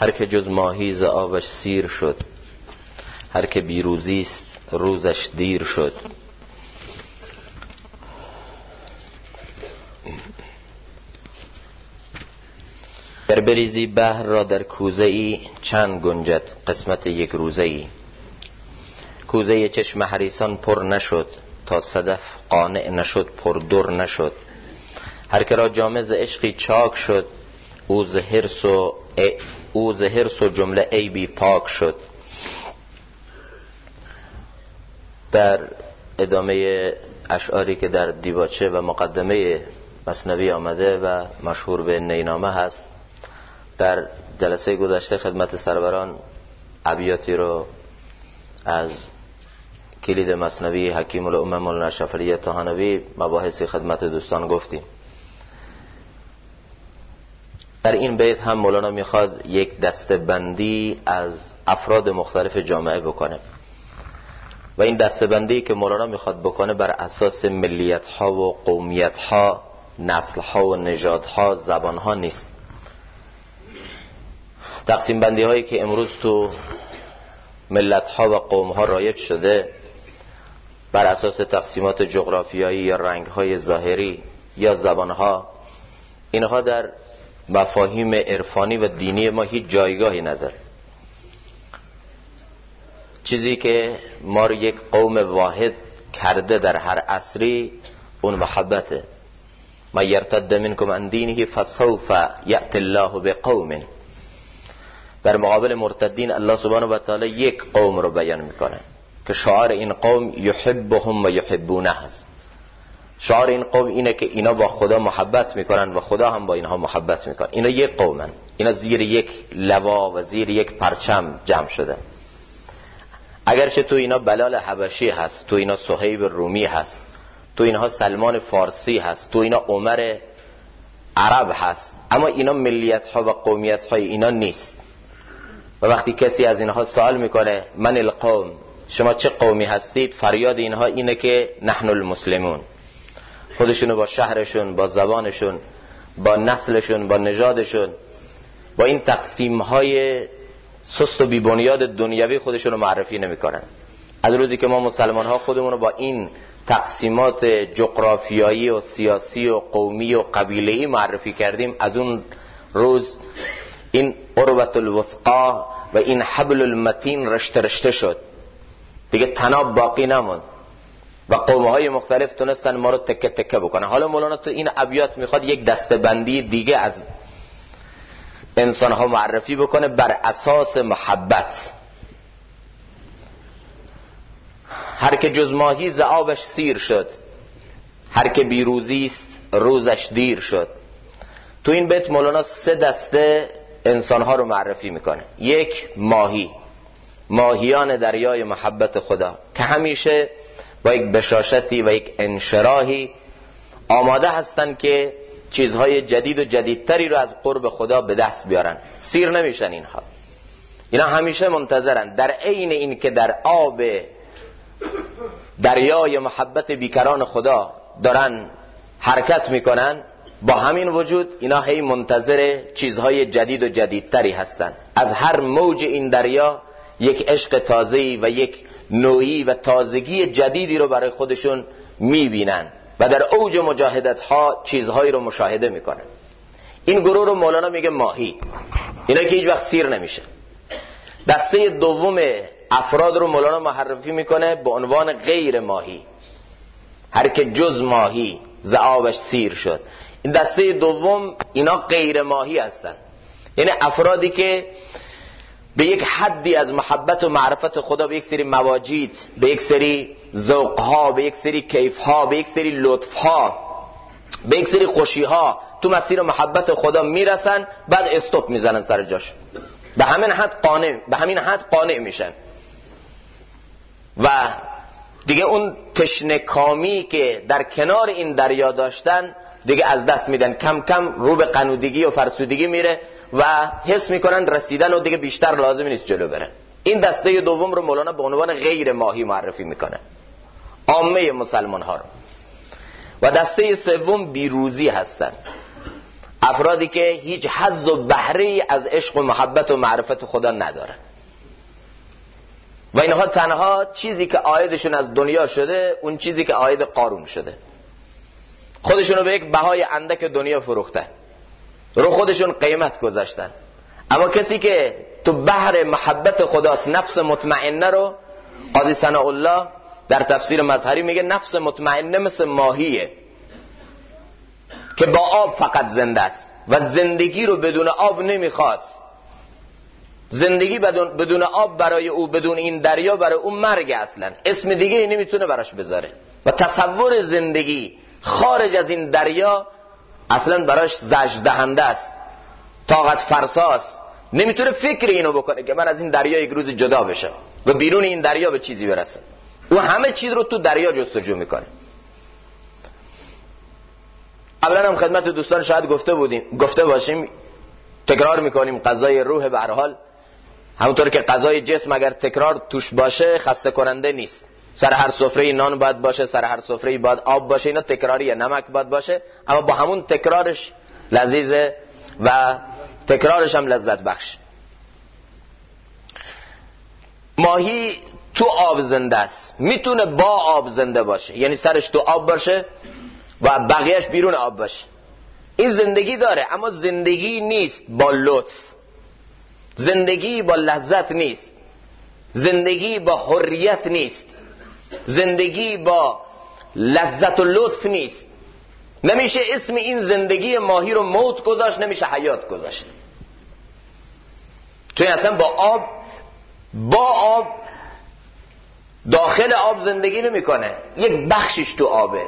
هر که جز ماهی ز آبش سیر شد هر که بیروزی است روزش دیر شد. در بریزی بحر را در کوزه ای چند گنجد قسمت یک روزه ای کوزه چشم حریسان پر نشد تا صدف قانع نشد پر در نشد. هر که را جامز عشقی چاک شد او زهرس و او زهرس و جمله عیبی پاک شد. در ادامه اشعاری که در دیباچه و مقدمه مصنوی آمده و مشهور به نینامه هست در جلسه گذشته خدمت سروران ابیاتی رو از کلید مصنوی حکیم الامه مولانا شفری تهانوی مباحثی خدمت دوستان گفتیم. در این بیت هم مولانا می‌خواد یک دسته بندی از افراد مختلف جامعه بکنه. و این دسته بندی که مولانا می‌خواد بکنه بر اساس ملیت ها و قومیت ها نسل ها و نژاد ها زبان ها نیست. تقسیم بندی هایی که امروز تو ملت ها و قوم ها رایج شده بر اساس تقسیمات جغرافیایی یا رنگ های ظاهری یا زبان ها اینها در مفاهیم عرفانی و دینی ما هیچ جایگاهی نداره. چیزی که ما رو یک قوم واحد کرده در هر عصری اون محبته. ما یرتد منکم عن دینه فسوف یأت الله بقوم. در مقابل مرتدین الله سبحانه و تعالی یک قوم رو بیان می‌کنه که شعار این قوم یحبهم و یحبونه هست شعار این قوم اینه که اینا با خدا محبت می‌کنن و خدا هم با اینها محبت می‌کنن اینا یک قومن. اینا زیر یک لوا و زیر یک پرچم جمع شده. اگرچه تو اینا بلال حبشی هست تو اینا صحیب رومی هست تو اینها سلمان فارسی هست تو اینا عمر عرب هست اما اینا ملیت ها و قومیت های اینا نیست. و وقتی کسی از اینها سوال می‌کنه من القوم شما چه قومی هستید؟ فریاد اینها اینه که نحن المسلمون. خودشونو با شهرشون با زبانشون با نسلشون با نژادشون با این تقسیم های سست و بیبنیاد دنیوی خودشونو معرفی نمی‌کنن. از روزی که ما مسلمان ها خودمون رو با این تقسیمات جغرافیایی و سیاسی و قومی و قبیله معرفی کردیم از اون روز این عروت الوثقا و این حبل المتین رشته رشته شد. دیگه تناب باقی نموند. و قومه های مختلف تونستن ما رو تکه تکه بکنن. حالا مولانا تو این ابیات می‌خواد یک دسته بندی دیگه از انسان ها معرفی بکنه بر اساس محبت. هر که جز ماهی ز آبش سیر شد هر که بیروزی است روزش دیر شد. تو این بیت مولانا سه دسته انسان ها رو معرفی می‌کنه. یک ماهی ماهیان دریای محبت خدا که همیشه با یک بشاشتی و یک انشراحی آماده هستند که چیزهای جدید و جدیدتری رو از قرب خدا به دست بیارن. سیر نمیشن اینها. اینا همیشه منتظرن. در عین این که در آب دریای محبت بیکران خدا دارن حرکت می‌کنن با همین وجود اینا هی منتظر چیزهای جدید و جدیدتری هستن. از هر موج این دریا یک عشق تازه‌ای و یک نوعی و تازگی جدیدی رو برای خودشون می‌بینن و در اوج مجاهدت ها چیزهایی رو مشاهده می‌کنن. این گروه رو مولانا میگه ماهی. اینا که هیچ وقت سیر نمیشه. دسته دوم افراد رو مولانا معرفی می‌کنه به عنوان غیر ماهی. هر که جز ماهی زعابش سیر شد. این دسته دوم اینا غیر ماهی هستن. یعنی افرادی که به یک حدی از محبت و معرفت خدا به یک سری مواجید به یک سری ذوقها به یک سری کیفها به یک سری لطفها به یک سری خوشیها تو مسیر محبت خدا می‌رسن بعد استوب می‌زنن سر جاش. به همین حد قانع به همین حد قانع میشن. و دیگه اون تشنکامی که در کنار این دریا داشتن دیگه از دست میدن. کم کم رو به قنودگی و فرسودگی میره. و حس می‌کنن رسیدن و دیگه بیشتر لازم نیست جلو برن. این دسته دوم رو مولانا به عنوان غیر ماهی معرفی می‌کنه. عامه مسلمان ها رو. و دسته سوم بیروزی هستن. افرادی که هیچ حظ و بهره از عشق و محبت و معرفت خدا نداره و اینها تنها چیزی که آیدشون از دنیا شده اون چیزی که آید قارون شده. خودشونو به یک بهای اندک دنیا فروختن. رو خودشون قیمت گذاشتن. اما کسی که تو بحر محبت خداست نفس مطمئنه رو قاضی سنا الله در تفسیر مظهری میگه نفس مطمئنه مثل ماهیه که با آب فقط زنده است و زندگی رو بدون آب نمی‌خواد. زندگی بدون, بدون آب برای او بدون این دریا برای او مرگ اصلا. اسم دیگه نمی‌تونه براش بذاره. و تصور زندگی خارج از این دریا اصلا براش زجر دهنده است. طاقت فرساست. نمی‌تونه فکر اینو بکنه که من از این دریا یک روز جدا بشم و بیرون این دریا به چیزی برسم. او همه چیز رو تو دریا جستجو می‌کنه. اولا هم خدمت دوستان شاید گفته بودیم گفته باشیم تکرار می‌کنیم قضای روح به هر حال. همونطور که قضای جسم اگر تکرار توش باشه خسته کننده نیست. سر هر سفره نان باید باشه سر هر سفره باید آب باشه اینا تکراریه نمک باید باشه. اما با همون تکرارش لذیذه و تکرارش هم لذت بخش. ماهی تو آب زنده است. می‌تونه با آب زنده باشه. یعنی سرش تو آب باشه و بقیهش بیرون آب باشه. این زندگی داره اما زندگی نیست با لطف. زندگی با لذت نیست. زندگی با حریت نیست. زندگی با لذت و لطف نیست. نمیشه اسم این زندگی ماهی رو موت گذاشت نمیشه حیات گذاشت. چون اصلا با آب با آب داخل آب زندگی نمی‌کنه. یک بخشش تو آبه.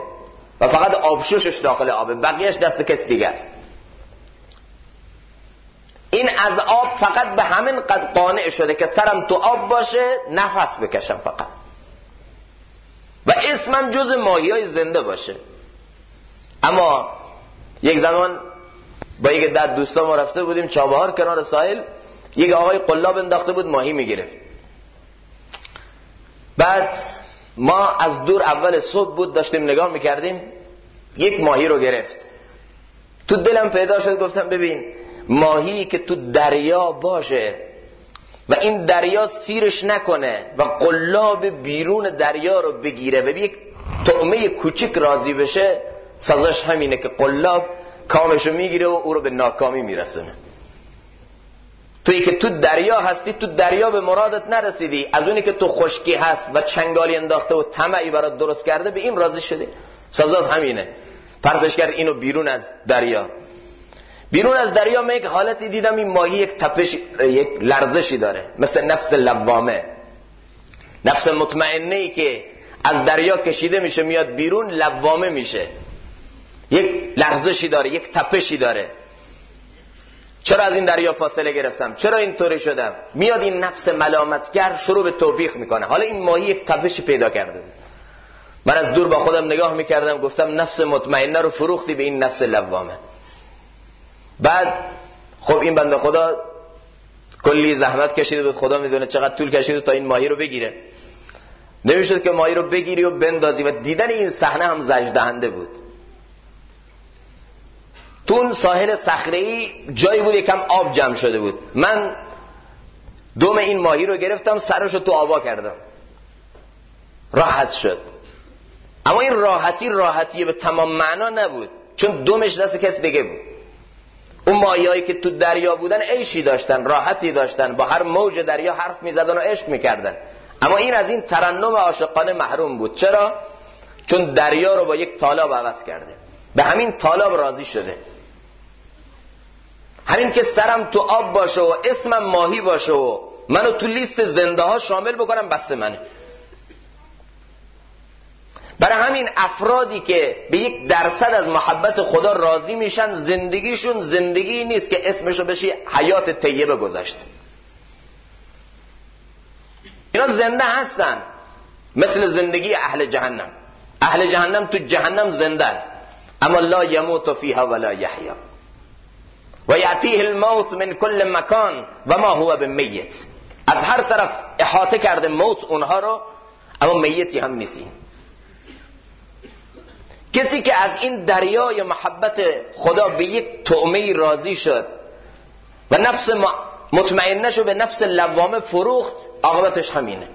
و فقط آبشوشش داخل آبه. بقیهش دست کس دیگه است. این از آب فقط به همین قد قانع شده که سرم تو آب باشه نفس بکشم فقط. و اسمم جز ماهی های زنده باشه. اما یک زمان با یک دد دوستا ما رفته بودیم چابهار کنار ساحل یک آقای قلاب انداخته بود ماهی می‌گرفت. بعد ما از دور اول صبح بود داشتیم نگاه می‌کردیم یک ماهی رو گرفت. تو دلم پیدا شد گفتم ببین ماهی که تو دریا باشه و این دریا سیرش نکنه و قلاب بیرون دریا رو بگیره. و یک طعمه کوچک راضی بشه سازش همینه که قلاب کامشو می‌گیره و او رو به ناکامی میرسونه. توی که تو دریا هستی تو دریا به مرادت نرسیدی. از اونی که تو خشکی هست و چنگالی انداخته و طمعی برات درست کرده به این راضی شدی. سازات همینه. پرتش کرد اینو بیرون از دریا. بیرون از دریا من یک حالتی دیدم این ماهی یک تپش یک لرزشی داره مثل نفس لوامه. نفس مطمئنه ای که از دریا کشیده میشه میاد بیرون لوامه میشه. یک لرزشی داره یک تپشی داره. چرا از این دریا فاصله گرفتم؟ چرا اینطوری شدم؟ میاد این نفس ملامتگر شروع به توبیخ می‌کنه. حالا این ماهی یک تپشی پیدا کرده بود. من از دور با خودم نگاه می‌کردم گفتم نفس مطمئنه رو فروختی به این نفس لوامه. بعد خب این بنده خدا کلی زحمت کشیده بود خدا می‌دونه چقدر طول کشیده تا این ماهی رو بگیره. نمی‌شد که ماهی رو بگیری و بندازی و دیدن این صحنه هم زجدهنده بود. تو اون ساحل صخره جایی بود یکم آب جمع شده بود. من دوم این ماهی رو گرفتم سرش رو تو آبا کردم. راحت شد. اما این راحتی راحتی به تمام معنا نبود. چون دومش دست کس دیگه بود. اون ماهیایی که تو دریا بودن عیشی داشتن راحتی داشتن با هر موج دریا حرف می‌زدن و عشق می‌کردن. اما این از این ترنم عاشقانه محروم بود. چرا؟ چون دریا رو با یک طالاب عوض کرده. به همین طالاب راضی شده. همین که سرم تو آب باشه و اسمم ماهی باشه و منو تو لیست زنده ها شامل بکنم بس منه. برای همین افرادی که به یک درصد از محبت خدا راضی میشن زندگیشون زندگی نیست که اسمشو بشه حیات طیبه گذاشت اینا زنده هستن. مثل زندگی اهل جهنم. اهل جهنم تو جهنم زندن اما لا یموت فیها ولا یحیا. و یعطیه الموت من کل مکان و ما هو بمیت. از هر طرف احاطه کرده موت اونها رو اما میتی هم نیستیم. کسی که از این دریای محبت خدا به یک تعمه راضی شد و نفس مطمئنه شو به نفس لوامه فروخت عاقبتش همینه.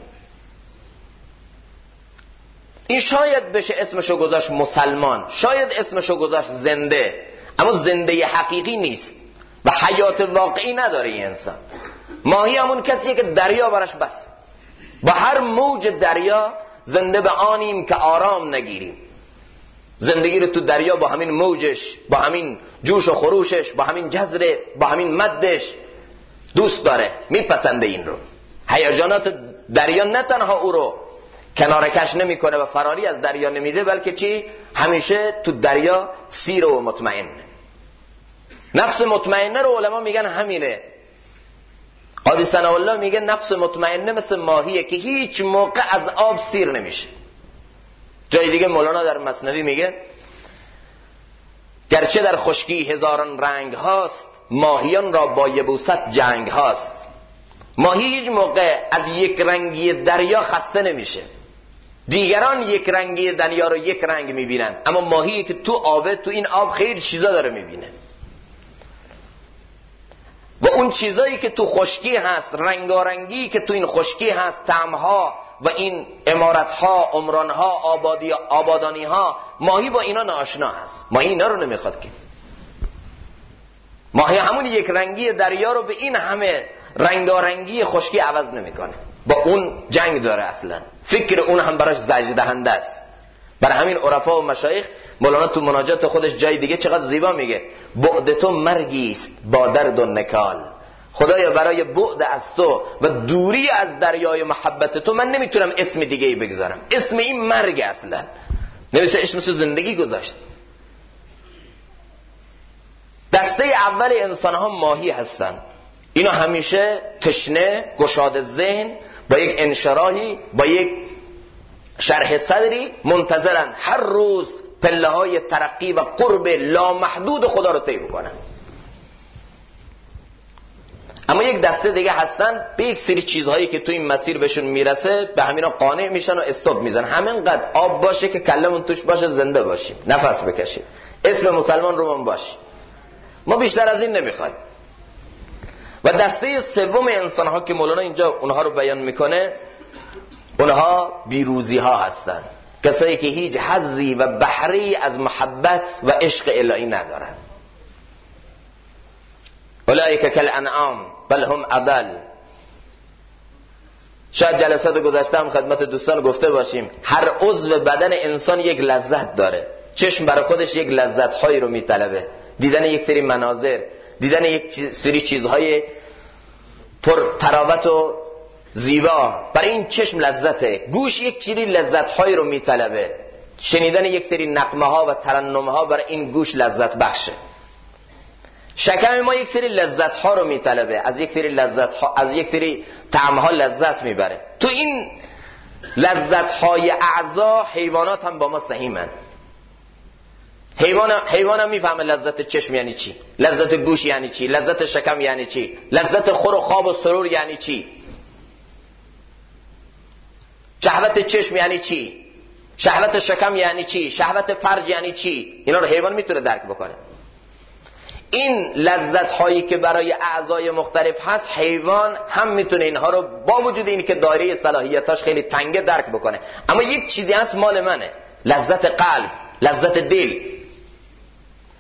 این شاید بشه اسمشو گذاشت مسلمان شاید اسمشو گذاشت زنده اما زنده حقیقی نیست و حیات واقعی نداره این انسان. ماهی همون کسیه که دریا برش بس با هر موج دریا زنده به آنیم که آرام نگیریم. زندگی رو تو دریا با همین موجش با همین جوش و خروشش با همین جزره با همین مدش دوست داره میپسنده این رو. هیجانات دریا نه تنها او رو کنار کش نمی‌کنه و فراری از دریا نمیده بلکه چی؟ همیشه تو دریا سیر و مطمئن. نفس مطمئنه رو علما میگن همینه. قاضی الله میگه نفس مطمئنه مثل ماهیه که هیچ موقع از آب سیر نمیشه. جای دیگه مولانا در مصنوی میگه گرچه در خشکی هزاران رنگ هاست ماهیان را با یبوست جنگ هاست. ماهی هیچ موقع از یک رنگی دریا خسته نمیشه. دیگران یک رنگی دریا رو یک رنگ می‌بینن. اما ماهی که تو آبه تو این آب خیلی چیزا داره می‌بینه. و اون چیزایی که تو خشکی هست رنگارنگی که تو این خشکی هست تعمها و این امارتها عمرانها آبادی آبادانی ها ماهی با اینا ناشنا هست. ماهی اینا رو نمی‌خواد که. ماهی همون یک رنگی دریا رو به این همه رنگارنگی خشکی عوض نمی‌کنه. با اون جنگ داره اصلا. فکر اون هم براش زجر دهنده است. برای همین عرفا و مشایخ مولانا تو مناجات خودش جای دیگه چقدر زیبا میگه. بعد تو مرگی است با درد و نکال. خدایا برای بعد از تو و دوری از دریای محبت تو من نمی‌تونم اسم دیگه ای بگذارم. اسم این مرگ اصلا. نمیشه اسم زندگی گذاشت. دسته اول انسان ها ماهی هستن. اینا همیشه تشنه گشاد ذهن با یک انشراحی با یک شرح صدری منتظرن هر روز پله های ترقی و قرب لامحدود خدا رو طی بکنن. اما یک دسته دیگه هستن به یک سری چیزهایی که تو این مسیر بهشون می‌رسه به همینا قانع میشن و استوب میزن. همینقدر آب باشه که کلمون توش باشه زنده باشیم. نفس بکشیم. اسم مسلمان رو من باشیم ما بیشتر از این نمی‌خوایم. و دسته سوم انسان ها که مولانا اینجا اونها رو بیان می‌کنه اونها بیروزی ها هستن. کسایی که هیچ حظی و بحری از محبت و عشق الهی ندارن. اولئک کل انعام بل هم اضل شاید جلسات گذشته هم خدمت دوستان گفته باشیم هر عضو بدن انسان یک لذت داره. چشم برای خودش یک لذت هایی رو میطلبه. دیدن یک سری مناظر دیدن یک سری چیزهای پر تراوت و زیبا. برای این چشم لذته. گوش یک چیزی لذت هایی رو میطلبه. شنیدن یک سری نقمه ها و ترنم ها برای این گوش لذت بخشه. شکم ما یک سری لذت ها رو میطلبه از یک سری لذت ها از یک سری طعم ها لذت می‌بره. تو این لذت های اعضا حیوانات هم با ما سهیمن حیوان حیوان هم می‌فهمه لذت چشم یعنی چی؟ لذت گوش یعنی چی؟ لذت شکم یعنی چی؟ لذت خور و خواب و سرور یعنی چی؟ شهوت چشم یعنی چی؟ شهوت شکم یعنی چی؟ شهوت فرج یعنی چی؟ اینا رو حیوان می‌تونه درک بکنه. این لذت هایی که برای اعضای مختلف هست حیوان هم می‌تونه اینها رو با وجود این که دایره صلاحیتاش خیلی تنگه درک بکنه. اما یک چیزی هست مال منه. لذت قلب لذت دل.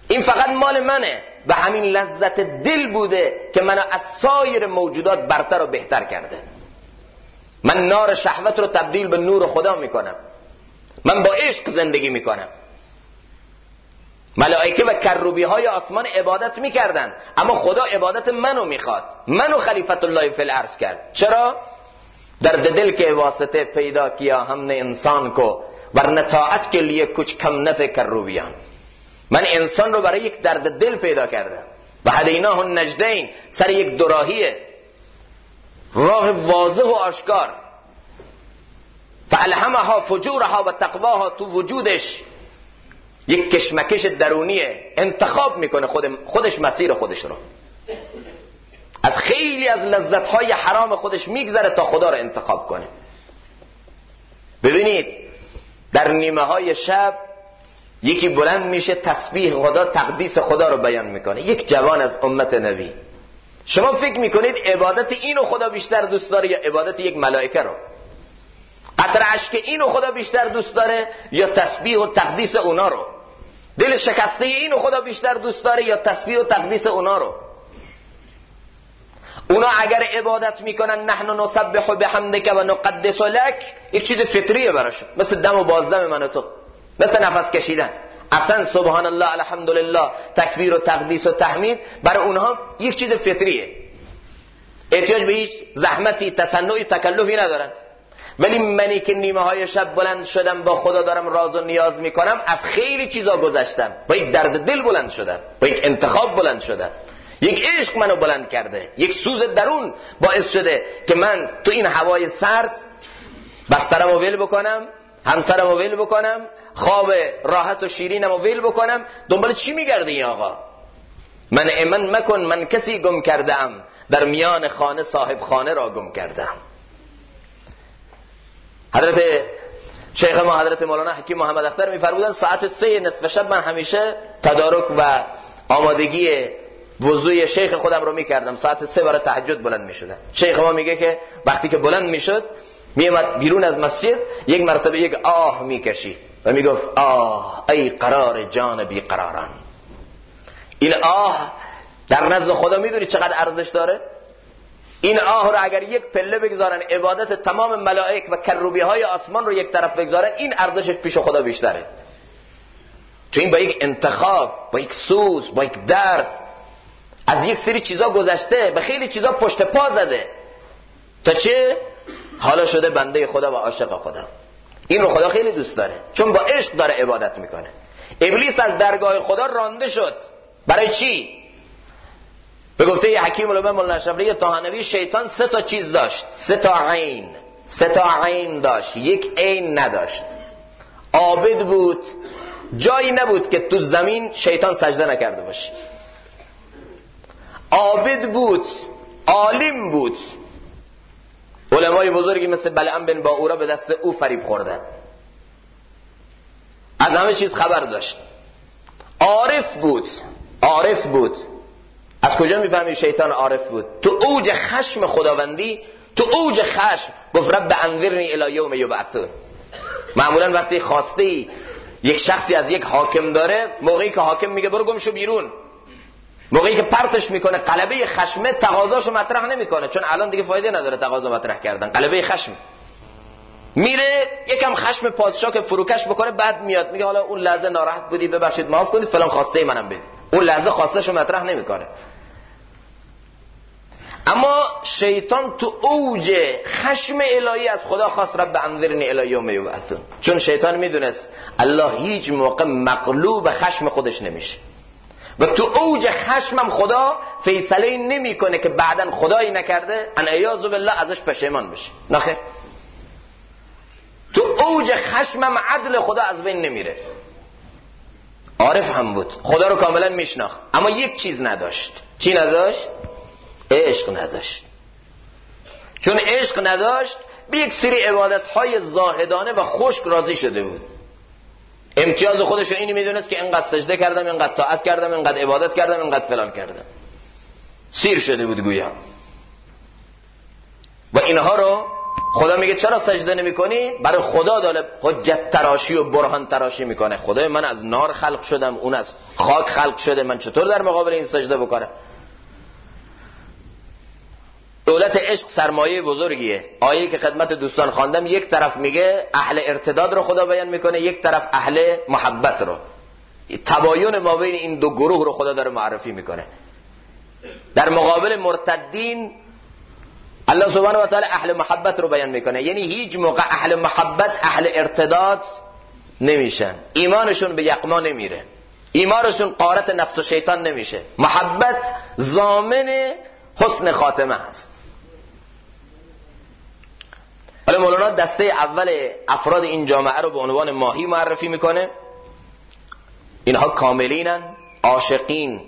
این فقط مال منه. و همین لذت دل بوده که منو از سایر موجودات برتر و بهتر کرده. من نار شهوت رو تبدیل به نور خدا می‌کنم. من با عشق زندگی می‌کنم. ملائکه و کروبی های آسمان عبادت می‌کردن اما خدا عبادت منو می‌خواد. منو خلیفت الله فی الارض کرد. چرا؟ در دل که واسطه پیدا کیا همن انسان کو ورنه طاعت که لیه کچ کم نت کروبیان. من انسان رو برای یک درد دل پیدا کردم. و هدیناه نجدین سر یک دراهیه راه واضح و آشکار. فالهمها فجورها و تقواها تو وجودش. یک کشمکش درونیه انتخاب می‌کنه خود خودش مسیر خودش رو. از خیلی از لذتهای حرام خودش میگذره تا خدا رو انتخاب کنه. ببینید در نیمه های شب یکی بلند میشه تسبیح خدا تقدیس خدا رو بیان می‌کنه. یک جوان از امت نبی. شما فکر می‌کنید عبادت اینو خدا بیشتر دوست داره یا عبادت یک ملائکه رو؟ قطر عشق اینو خدا بیشتر دوست داره یا تسبیح و تقدیس اونا رو؟ دل شکسته اینو خدا بیشتر دوست داره یا تسبیح و تقدیس اونا رو. اونا اگر عبادت می‌کنن نحن نسبح بحمدک و نقدس لک یک چیز فطریه براشون. مثل دم و بازدم من و تو. مثل نفس کشیدن. اصلا سبحان الله الحمدلله تکبیر و تقدیس و تحمید برای اونها یک چیز فطریه. احتیاج به هیچ زحمتی تصنعی تکلفی ندارن. ولی منی که نیمه های شب بلند شدم با خدا دارم راز و نیاز می‌کنم از خیلی چیزا گذشتم. با یک درد دل بلند شدم با یک انتخاب بلند شدم. یک عشق منو بلند کرده یک سوز درون باعث شده که من تو این هوای سرد بسترم ول بکنم همسرم ول بکنم خواب راحت و شیرینم ول بکنم. دنبال چی میگرده این آقا؟ من امن مکن من کسی گم کردم در میان خانه صاحب خانه را گم کردم حضرت شیخ ما حضرت مولانا حکیم محمد اختر میفرمودن ساعت سه نصف شب من همیشه تدارک و آمادگی وضوی شیخ خودم رو می‌کردم. ساعت سه برای تهجد بلند می‌شدم شیخ ما میگه که وقتی که بلند می‌شد میامد بیرون از مسجد یک مرتبه یک آه می‌کشی و می‌گفت آه ای قرار جان بی قراران. این آه در نزد خدا می‌دونی چقدر ارزش داره؟ این آه رو اگر یک پله بگذارن عبادت تمام ملائک و کروبی های آسمان رو یک طرف بگذارن این ارزشش پیش خدا بیشتره. چون این با یک انتخاب با یک سوز با یک درد از یک سری چیزا گذشته به خیلی چیزا پشت پا زده. تا چه؟ حالا شده بنده خدا و عاشق خدا. این رو خدا خیلی دوست داره. چون با عشق داره عبادت می‌کنه. ابلیس از درگاه خدا رانده شد. برای چی؟ به گفته یه حکیم علمه مولانا شفری تاهنوی شیطان سه تا چیز داشت. سه تا عین. سه تا عین داشت. یک عین نداشت. عابد بود. جایی نبود که تو زمین شیطان سجده نکرده باشه عابد بود. عالم بود. علمای بزرگی مثل بلعم بن باورا به دست او فریب خوردن از همه چیز خبر داشت. عارف بود. عارف بود. از کجا می‌فهمی شیطان عارف بود؟ تو اوج خشم خداوندی تو اوج خشم. گفت رب انذرنی الی یوم یبعثون. معمولا وقتی خواسته یک شخصی از یک حاکم داره موقعی که حاکم میگه برو گم شو بیرون. موقعی که پرتش می‌کنه قلبه خشمه تقاضاشو مطرح نمی‌کنه چون الان دیگه فایده نداره تقاضا مطرح کردن. قلبه خشم. میره یکم خشم پادشاه که فروکش بکنه بعد میاد. میگه حالا اون لحظه ناراحت بودی ببخشید معاف کنید فلان خواسته منم بدید اون لحظه خواستشو مطرح نمی‌کنه. اما شیطان تو اوج خشم الهی از خدا خواست رب انذرنی الی یوم یبعثون. چون شیطان می‌دونست الله هیچ موقع مغلوب خشم خودش نمیشه. و تو اوج خشمم خدا فیصله نمی‌کنه که بعدا خدایی نکرده ان ایاذ بالله ازش پشیمان بشه. نخیر تو اوج خشمم عدل خدا از بین نمیره. عارف هم بود. خدا رو کاملا میشناخت. اما یک چیز نداشت. چی نداشت؟ عشق نداشت. چون عشق نداشت به یک سری عبادت های زاهدانه و خشک راضی شده بود. امتیاز خودش اینی می‌دونست که اینقدر سجده کردم اینقدر طاعت کردم اینقدر عبادت کردم اینقدر فلان کردم. سیر شده بود گویا. و اینها رو خدا میگه چرا سجده نمی کنی؟ برای خدا داره حجت تراشی و برهان تراشی می‌کنه. خدای من از نار خلق شدم اون از خاک خلق شده. من چطور در مقابل این سجده بکنم دولت عشق سرمایه بزرگیه. آیه که خدمت دوستان خواندم یک طرف میگه اهل ارتداد رو خدا بیان می‌کنه یک طرف اهل محبت رو. تباین ما بین این دو گروه رو خدا داره معرفی می‌کنه. در مقابل مرتدین الله سبحانه و تعالی اهل محبت رو بیان می‌کنه یعنی هیچ موقع اهل محبت اهل ارتداد نمیشن ایمانشون به یقما نمیره ایمانشون قارت نفس و شیطان نمیشه محبت زامن حسن خاتمه هست حالا مولانا دسته اول افراد این جامعه رو به عنوان ماهی معرفی می‌کنه. اینها کاملینن عاشقین.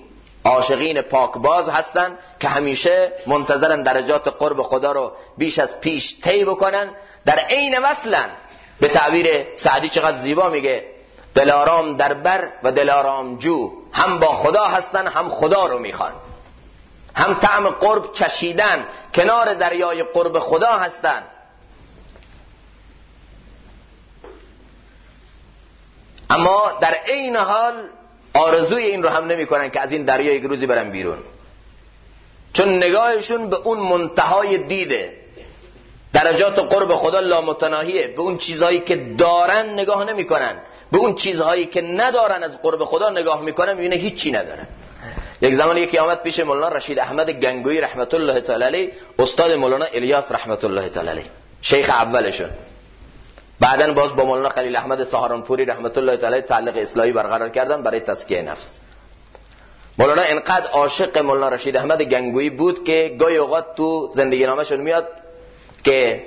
عاشقین پاکباز هستن که همیشه منتظرن درجات قرب خدا رو بیش از پیش طی بکنن. در عین وصلن به تعبیر سعدی چقدر زیبا میگه دلارام در بر و دلارام جو هم با خدا هستن هم خدا رو می‌خوان. هم طعم قرب چشیدن کنار دریای قرب خدا هستن. اما در عین حال آرزوی این رو هم نمی‌کنن که از این دریا یک روزی برن بیرون. چون نگاهشون به اون منتهای دیده. درجات قرب خدا لامتناهیه به اون چیزهایی که دارن نگاه نمی‌کنن. به اون چیزهایی که ندارن از قرب خدا نگاه می‌کنن می‌بینه هیچی ندارن. یک زمان یکی آمد پیش مولانا رشید احمد گنگوی رحمت الله تعالی استاد مولانا الیاس رحمت الله تعالی شیخ اولشون. بعدا باز با مولانا خلیل احمد سهارانپوری رحمت الله تعالی تعلق اصلاحی برقرار کردن برای تسکیه نفس. مولانا انقدر عاشق مولانا رشید احمد گنگوی بود که گاهی اوقات تو زندگی نامشون میاد که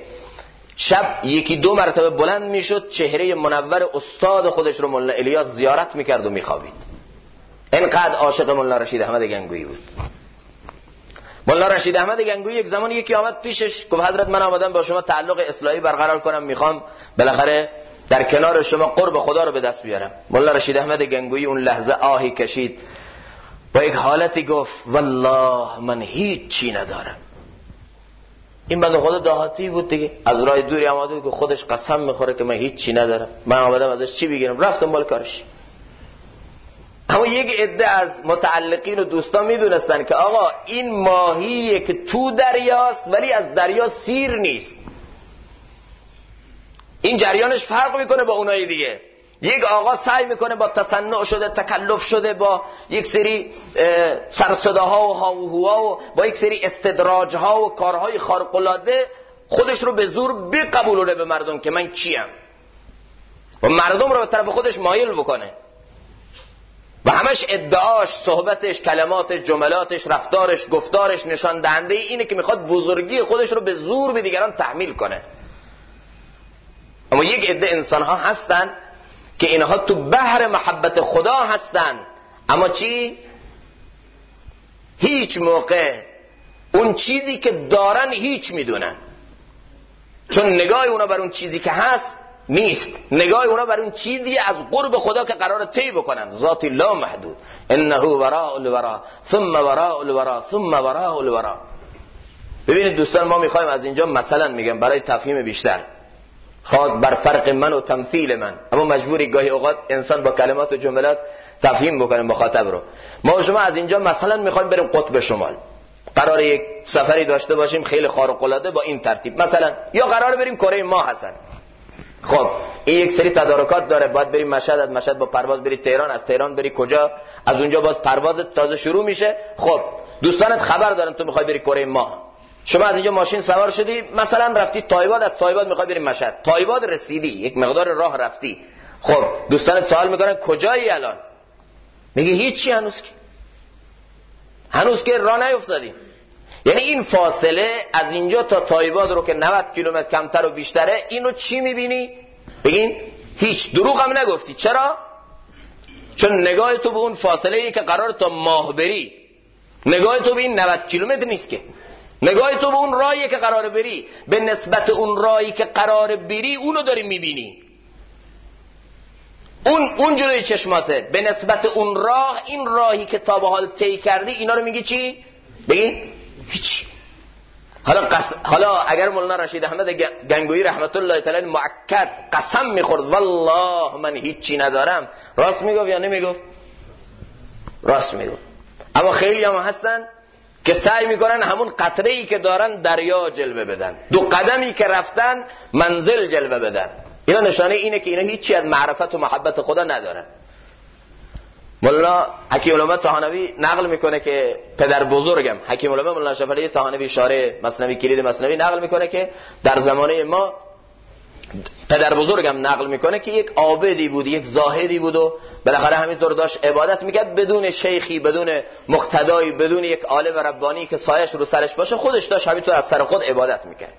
شب یکی دو مرتبه بلند می‌شد چهره منور استاد خودش رو مولانا الیاس زیارت می‌کرد و میخوابید. انقدر عاشق مولانا رشید احمد گنگوی بود. مولانا رشید احمد گنگوی یک زمان یکی آمد پیشش گفت حضرت من آمدم با شما تعلق اصلاحی برقرار کنم می‌خوام بالاخره در کنار شما قرب خدا رو به دست بیارم. مولانا رشید احمد گنگوی اون لحظه آهی کشید. با یک حالتی گفت والله من هیچ چی ندارم. این بنده خدا دهاتی بود دیگه. از راه دوری آمده که خودش قسم می‌خوره که من هیچ چی ندارم. من آمدم ازش چی بگیرم؟ رفتم بال کارش. اما یک عده از متعلقین و دوستان می‌دونستن که آقا این ماهیه که تو دریاست ولی از دریا سیر نیست. این جریانش فرق می‌کنه با اونای دیگه. یک آقا سعی می‌کنه با تصنع شده تکلف شده با یک سری سرصداها و هاوهوها و با یک سری استدراجها و کارهای خارقلاده خودش رو به زور بقبولونه به مردم که من کیم و مردم رو به طرف خودش مایل بکنه. و همش ادعاش صحبتش کلماتش جملاتش رفتارش گفتارش نشان دهنده اینه که می‌خواد بزرگی خودش رو به زور به دیگران تحمیل کنه. اما یک عده انسان ها هستن که اینها تو بحر محبت خدا هستن. اما چی؟ هیچ موقع اون چیزی که دارن هیچ می‌دونن. چون نگاه اونا بر اون چیزی که هست نیست. نگاه اونا بر اون چیزی از قرب خدا که قرار طی بکنن. ذات لا محدود. انه وراء الورا ثم وراء الورا ثم وراء الورا ببینید دوستان ما می‌خوایم از اینجا مثلا میگم برای تفهیم بیشتر. خواد بر فرق من و تمثیل من. اما مجبوری گاهی اوقات انسان با کلمات و جملات تفهیم بکنه مخاطب رو. ما شما از اینجا مثلا می‌خوایم بریم قطب شمال. قرار یک سفری داشته باشیم خیلی خارق العاده با این ترتیب. مثلا. یا قرار بریم کره ما هستن. خب این یک سری تدارکات داره. باید بریم مشهد از مشهد با پرواز بری تهران از تهران بری کجا؟ از اونجا باز پرواز تازه شروع میشه. خب دوستانت خبر دارن تو می‌خوای بری کره ما شما از اینجا ماشین سوار شدی مثلا رفتی تایباد از تایباد می‌خوای بریم مشهد. تایباد رسیدی یک مقدار راه رفتی. خب دوستانت سوال می‌کنن کجایی الان؟ میگه هیچی هنوز که. هنوز که راه نیفتادیم یعنی این فاصله از اینجا تا تایباد رو که 90 کیلومتر کمتر و بیشتره اینو چی می‌بینی؟ بگین. هیچ دروغ هم نگفتی. چرا؟ چون نگاه تو به اون فاصله ای که قرار تا ماه بری. نگاه تو به این 90 کیلومتر نیست که. نگاه تو به اون راهی که قرار بری. به نسبت اون راهی که قرار بری اونو داری می‌بینی. اون اون جلوی چشماته. به نسبت اون راه این راهی که تا به حال طی کردی اینا رو میگی چی؟ بگی هیچ. حالا قس... حالا اگر مولانا رشید احمد گنگویی رحمت الله تعالی معکد قسم می‌خورد. والله من هیچی ندارم. راست می‌گفت یا نمی‌گفت؟ راست می‌گفت. اما خیلی هم هستن که سعی می‌کنن همون قطره ای که دارن دریا جلوه بدن. دو قدمی که رفتن منزل جلوه بدن. اینا نشانه اینه که اینا هیچی از معرفت و محبت خدا ندارن. مولانا حکیم علامه تهانوی نقل می‌کنه که پدر بزرگم. حکیم علامه مولانا شفری تهانوی شارع مصنوی کلید مصنوی نقل می‌کنه که در زمانه ما پدر بزرگم نقل می‌کنه که یک عابدی بود یک زاهدی بود و بالاخره همینطور داشت عبادت می‌کرد بدون شیخی بدون مقتدایی بدون یک عالم ربانی که سایش رو سرش باشه خودش داشت همینطور از سر خود عبادت می‌کرد.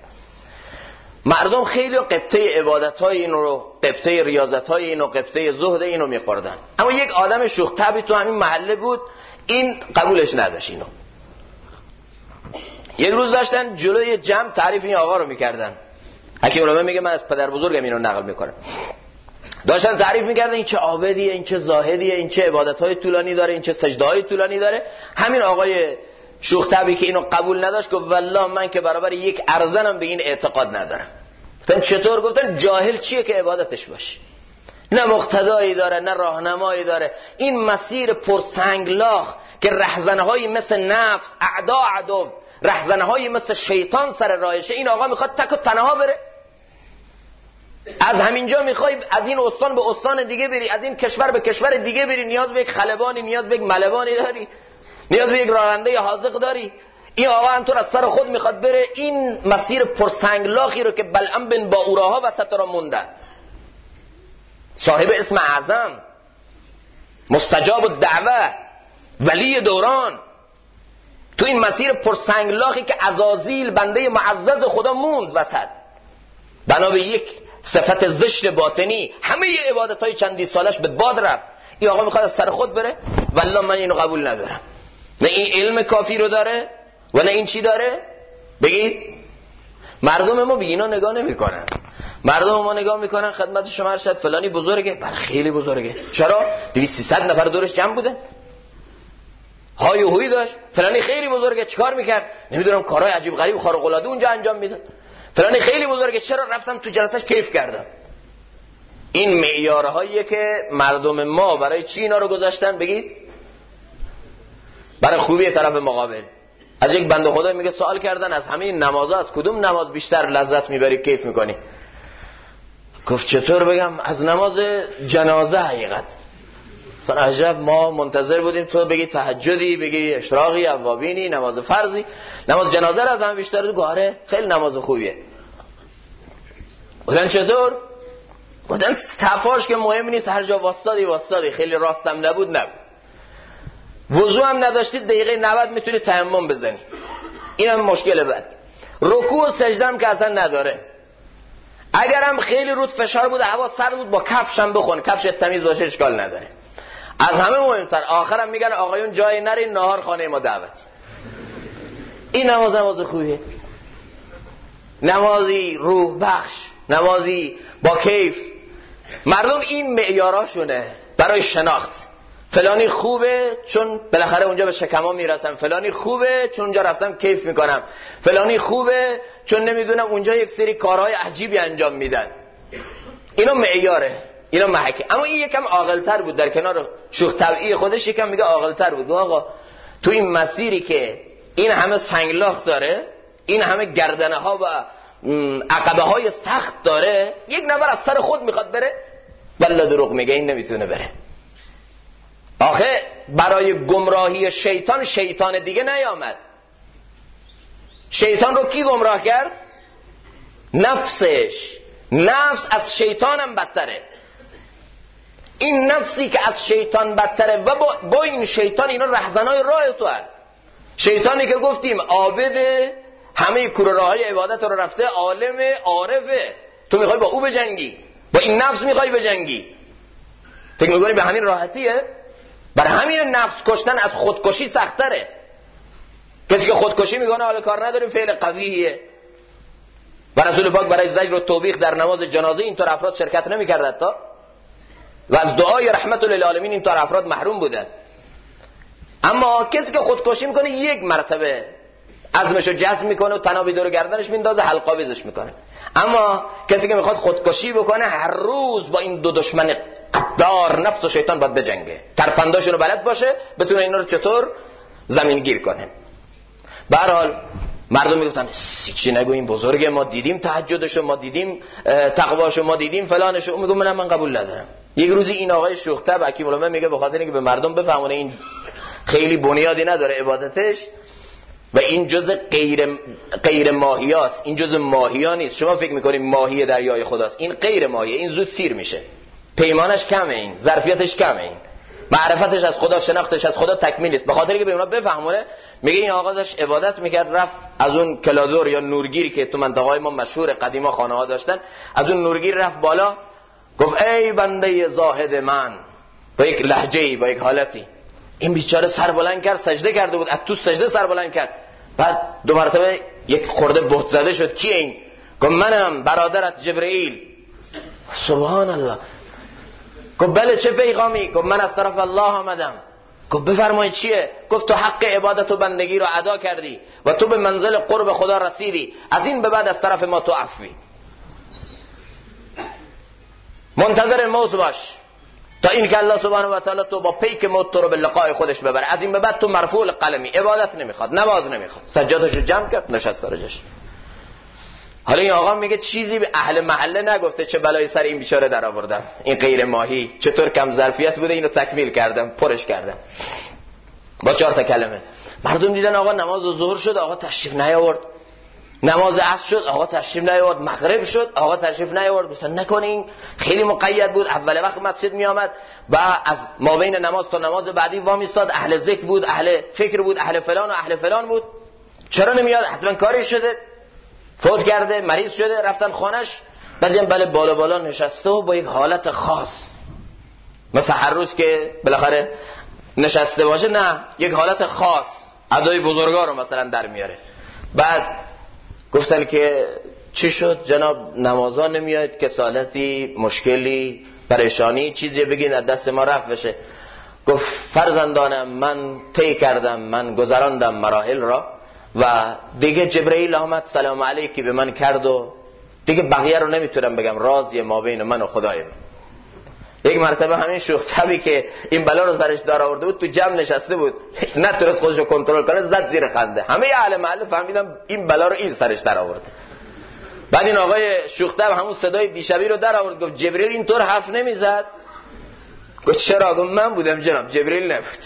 مردم خیلی قبطه عبادت های اینو رو قبطه ریاضت های اینو قبطه زهد اینو میخوردن. اما یک آدم شوخ تو همین محله بود این قبولش نداشت اینو. یک روز داشتن جلوی جمع تعریف این آقا رو می‌کردن. حکیم علامه میگه من از پدر بزرگم اینو نقل می‌کنم. داشتن تعریف می‌کردن این چه عابدیه این چه زاهدیه این چه عبادت های طولانی داره این چه سجده های طولانی داره. همین آقای شوخ که اینو قبول نداشت گفت والله من که برابر یک ارزنم به این اعتقاد ندارم. گفتن چطور؟ گفتن جاهل چیه که عبادتش باشه؟ نه مقتدایی داره نه راهنمایی داره. این مسیر پرسنگلاخ که رهزنه مثل نفس اعدا عدو رهزنه مثل شیطان سر رایشه این آقا می‌خواد تک و تنها بره. از همینجا می‌خوای از این استان به استان دیگه بری از این کشور به کشور دیگه بری نیاز به یک خلبانی نیاز به یک ملبانی داری. نیاز به یک راننده حاضق داری؟ این آقا همطور از سر خود می‌خواد بره این مسیر پرسنگلاخی رو که بلعم بن با اوراها وسط را موندن صاحب اسم اعظم. مستجاب الدعوه. ولی دوران. تو این مسیر پرسنگلاخی که عزازیل بنده معزز خدا موند وسط. بنا به یک صفت زشت باطنی. همه عبادت های چندی سالش به باد رفت. این آقا می‌خواد از سر خود بره. والله من اینو قبول ندارم. نه این علم کافی رو داره و نه این چی داره؟ بگید مردم ما به اینا نگاه نمی‌کنن. مردم ما نگاه می‌کنن خدمت شما ارشد فلانی بزرگه. بله خیلی بزرگه. چرا؟ 200 نفر دورش جمع بوده. های و هوی داشت. فلانی خیلی بزرگه. چیکار می‌کرد؟ نمی‌دونم کارهای عجیب غریب خارق العاده اونجا انجام می‌داد. فلانی خیلی بزرگه. چرا رفتم تو جلسش کیف کردم؟ این معیارهاییه که مردم ما برای چی اینا رو گذاشتن؟ بگید. برای خوبی طرف مقابل. از یک بنده خدا میگه سوال کردن از همه نمازها از کدوم نماز بیشتر لذت می‌بری کیف می‌کنی؟ گفت چطور بگم؟ از نماز جنازه حقیقت. عجب ما منتظر بودیم تو بگی تهجدی بگی اشراقی اوابینی نماز فرضی. نماز جنازه را از همه بیشتر گاره خیلی نماز خوبیه. بودن چطور؟ بودن صفاش که مهم نیست هر جا واسطادی واسطادی. خیلی راستم نبود نبود. وضو هم نداشتید دقیقه 90 می‌تونی تیمم بزنی. این هم مشکل بعد. رکوع و سجدم که اصلا نداره. اگرم خیلی رود فشار بود هوا سرد بود با کفشم بخون. کفش تمیز باشه اشکال نداره. از همه مهمتر. آخرم میگن آقایون جای نرین نهار خانه ما دعوت. این نماز نماز خوبیه. نمازی روح بخش نمازی با کیف. مردم این معیاراشونه برای شناخت. فلانی خوبه چون بالاخره اونجا به شکما می‌رسم. فلانی خوبه چون اونجا رفتم کیف می‌کنم. فلانی خوبه چون نمی‌دونم اونجا یک سری کارهای عجیبی انجام میدن. اینو معیاره اینا محکه اما این یکم عاقلتر بود. در کنار شوخ طبعی خودش یکم میگه عاقلتر بود. آقا تو این مسیری که این همه سنگلاخ داره این همه گردنه ها و عقبه های سخت داره یک نفر از سر خود می‌خواد بره بلا دروغ میگه این نمی‌تونه بره. آخه برای گمراهی شیطان شیطان دیگه نیامد. شیطان رو کی گمراه کرد؟ نفسش. نفس از شیطانم بدتره. این نفسی که از شیطان بدتره و با, این شیطان اینا رهزنای راه تو هست. شیطانی که گفتیم عابد همه راه های عبادت رو رفته عالم عارفه تو می‌خوای با او بجنگی. با این نفس می‌خوای بجنگی. فکر می‌کنی به همین راحتیه؟ بر همین نفس کشتن از خودکشی سختره. کسی که خودکشی می‌کنه حال کار نداره فعل قویه. و رسول پاک برای زجر و توبیخ در نماز جنازه اینطور افراد شرکت نمی‌کرد تا؟ و از دعای رحمت للعالمین این طور افراد محروم بوده اما کسی که خودکشی می‌کنه یک مرتبه عزمشو جزم می‌کنه و تنابی دور گردنش میندازه حلقاویزش می‌کنه. اما کسی که می‌خواد خودکشی بکنه هر روز با این دو دشمن قدار نفس و شیطان باید بجنگه. ترفنداشونو بلد باشه بتونه اینا رو چطور زمین گیر کنه. برحال مردم می‌گفتن چی نگو این بزرگه ما دیدیم تحجدشو ما دیدیم تقواشو ما دیدیم فلانشو. میگم منم من قبول ندارم. یک روزی این آقای شوختب حکیم الامه میگه به خاطر اینکه به مردم بفهمونه این خیلی بنیادی نداره عبادتش. و این جز غیر غیر ماهیاست این جز ماهیا نیست. شما فکر می‌کنید ماهی دریای خداست. این غیر ماهیه. این زود سیر میشه. پیمانش کمه این. ظرفیتش کمه این. معرفتش از خدا شناختش از خدا تکمیل نیست به خاطر که به اونا بفهمونه میگه این آقا داشت عبادت می‌کرد رفت از اون کلادور یا نورگیری که تو منطقه ما مشهور قدیما خانه ها داشتن از اون نورگیر رفت بالا گفت ای بنده زاهد من. با یک لحجه با یک حالتی. این بیچاره سر بلند کرد سجده کرده بود. از تو سجده سر بلند کرد. بعد دو مرتبه یک خورده بهت زده شد. کی این؟ گفت منم برادرت جبرئیل. سبحان الله گفت بله چه پیغامی؟ گفت من از طرف الله آمدم. گفت بفرمایید چیه؟ گفت تو حق عبادت و بندگی رو ادا کردی و تو به منزل قرب خدا رسیدی. از این به بعد از طرف ما تو عفوی. منتظر موت باش. تا این که الله سبحانه و تعالی تو با پیک موت تو رو به لقای خودش ببره از این به بعد تو مرفوع قلمی. عبادت نمی‌خواد نماز نمی‌خواد. سجادش رو جمع کرد نشست سر حالا این آقا میگه چیزی به اهل محله نگفته چه بلای سر این بیچاره در آوردم این غیر ماهی چطور کم ظرفیت بوده اینو تکمیل کردم پرش کردم. با چهار تا کلمه. مردم دیدن آقا نماز ظهر شد آقا تشریف نیاورد. نماز عصر شد آقا تشریف نیاورد مغرب شد آقا تشریف نیاورد. گفتن نکنین خیلی مقید بود اول وقت مسجد می آمد و از ما بین نماز تا نماز بعدی وام ایستاد اهل ذکر بود اهل فکر بود اهل فلان و اهل فلان بود. چرا نمیاد؟ حتما کاری شده. فوت کرده مریض شده رفتن خانش بعد بله بالا بالا نشسته و با یک حالت خاص. مثل هر روز که بالاخره نشسته باشه نه یک حالت خاص. ادای بزرگا رو مثلا در میاره. بعد گفتن که چی شد؟ جناب نمازان نمیاد کسالتی مشکلی پریشانی چیزی بگین از دست ما رفت بشه. گفت فرزندانم من طی کردم من گذراندم مراحل را و دیگه جبرئیل آمد سلام علیکی به من کرد و دیگه بقیه رو نمی‌تونم بگم. رازی ما بین من و خدایم یک مرتبه همین شوختبی که این بلا رو سرش دار آورده بود تو جمع نشسته بود. نتونست خودش رو کنترل کنه زد زیر خنده. همه اهل محله فهمیدم این بلا رو این سرش در آورده. بعد این آقای شوختب همون صدای دیشبی رو در آورد گفت جبریل اینطور حرف نمی‌زد. گفت چرا؟ گفت من بودم جناب جبریل نبود.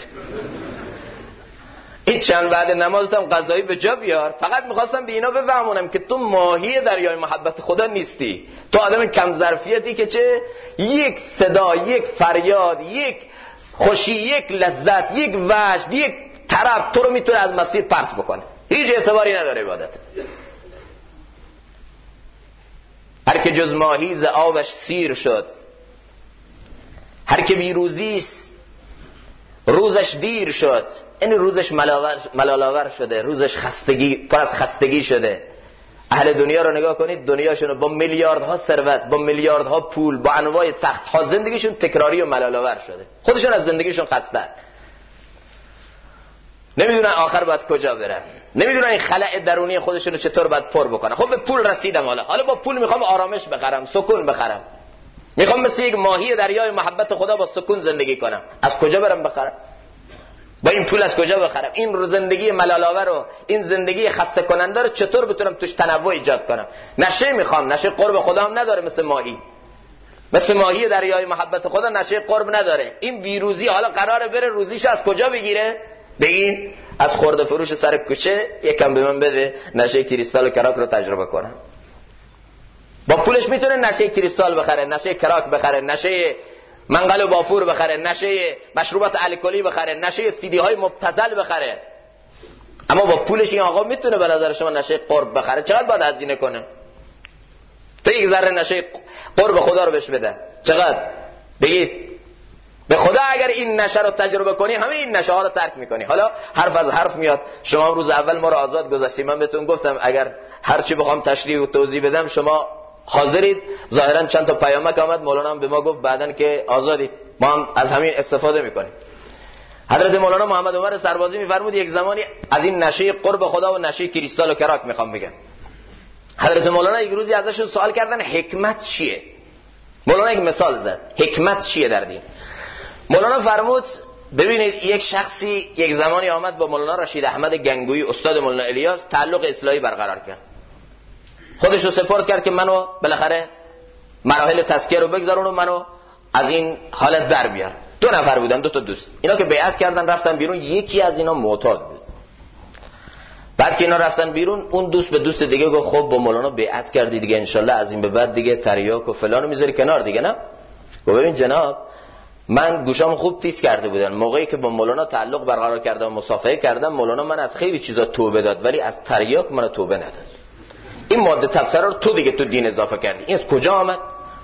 این چند بعد نمازتم قضایی به جا بیار. فقط می‌خواستم به اینا بفهمونم که تو ماهی دریای محبت خدا نیستی. تو آدم کم ظرفیتی که چه؟ یک صدا یک فریاد یک خوشی یک لذت یک وجد یک طرف تو رو می‌تونه از مسیر پرت بکنه. هیچ اعتباری نداره عبادت. هر که جز ماهی ز آبش سیر شد هر که بیروزیست روزش دیر شد. این روزش ملالاور شده. روزش خستگی پر از خستگی شده. اهل دنیا رو نگاه کنید دنیاشون با میلیاردها ثروت با میلیاردها پول با انواع تخت ها زندگیشون تکراری و ملالاور شده. خودشون از زندگیشون خستن. نمی‌دونن آخر باید کجا برن نمی‌دونن این خلع درونی خودشون رو چطور باید پر بکنن. خب به پول رسیدم حالا. حالا با پول می‌خوام آرامش بخرم سکون بخرم. می‌خوام مثل یک ماهی دریای محبت خدا با سکون زندگی کنم. از کجا برم بخرم؟ با این پول از کجا بخرم؟ این رو زندگی ملالاور رو این زندگی خسته کننده رو چطور بتونم توش تنوع ایجاد کنم؟ نشه می‌خوام نشه قرب خدا هم نداره مثل ماهی. مثل ماهی دریای محبت خدا نشه قرب نداره. این ویروزی حالا قراره بره روزیش از کجا بگیره؟ بگین از خورده فروش سر کوچه یکم به من بده نشه کریستال و کراک رو تجربه کنم. با پولش می‌تونه نشه کریستال بخره نشه کراک بخره نشه منقل بافور بخره نشه مشروبات الکلی بخره نشه سیدی های مبتزل بخره. اما با پولش این آقا می‌تونه به نظر شما نشه قرب بخره؟ چقدر باید هزینه کنه؟ تو یک ذره نشه قرب خدا رو بهش بده. چقدر؟ بگید. به خدا اگر این نشه رو تجربه کنی همه این نشه ها رو ترک می‌کنی. حالا حرف از حرف میاد. شما روز اول ما رو آزاد گذاشتیم من بهتون گفتم اگر هر چی بخوام تشریح و توضیح بدم شما حاضرید؟ ظاهرا چند تا پیامک آمد. مولانا به ما گفت بعدن که آزادید ما هم از همین استفاده می‌کنیم. حضرت مولانا محمد عمر سربازی میفرمود یک زمانی از این نشه قرب خدا و نشه کریستال و کراک می‌خوام بگم. حضرت مولانا یک روزی ازشون سوال کردن حکمت چیه؟ مولانا یک مثال زد. حکمت چیه در دین؟ مولانا فرمود ببینید یک شخصی یک زمانی آمد با مولانا رشید احمد گنگوی استاد مولانا الیاس تعلق اصلاحی برقرار کرد. خودش رو سپورت کرد که منو بالاخره مراحل تسکیه رو بگذارون و منو از این حالت در بیار دو نفر بودن دو تا دوست. اینا که بیعت کردن رفتن بیرون یکی از اینا معتاد بود. بعد که اینا رفتن بیرون اون دوست به دوست دیگه گفت خب با مولانا بیعت کردی دیگه انشالله از این به بعد دیگه تریاک و فلانو می‌ذاری کنار دیگه نه؟ گفت ببین جناب من گوشام خوب تیز کرده بودن موقعی که با مولانا تعلق برقرار کردم و مصافحه کردم مولانا من از خیلی چیزا توبه داد ولی از تریاک من توبه نداد. این ماده تفسیر رو تو دیگه تو دین اضافه کردی. این از کجا آمد؟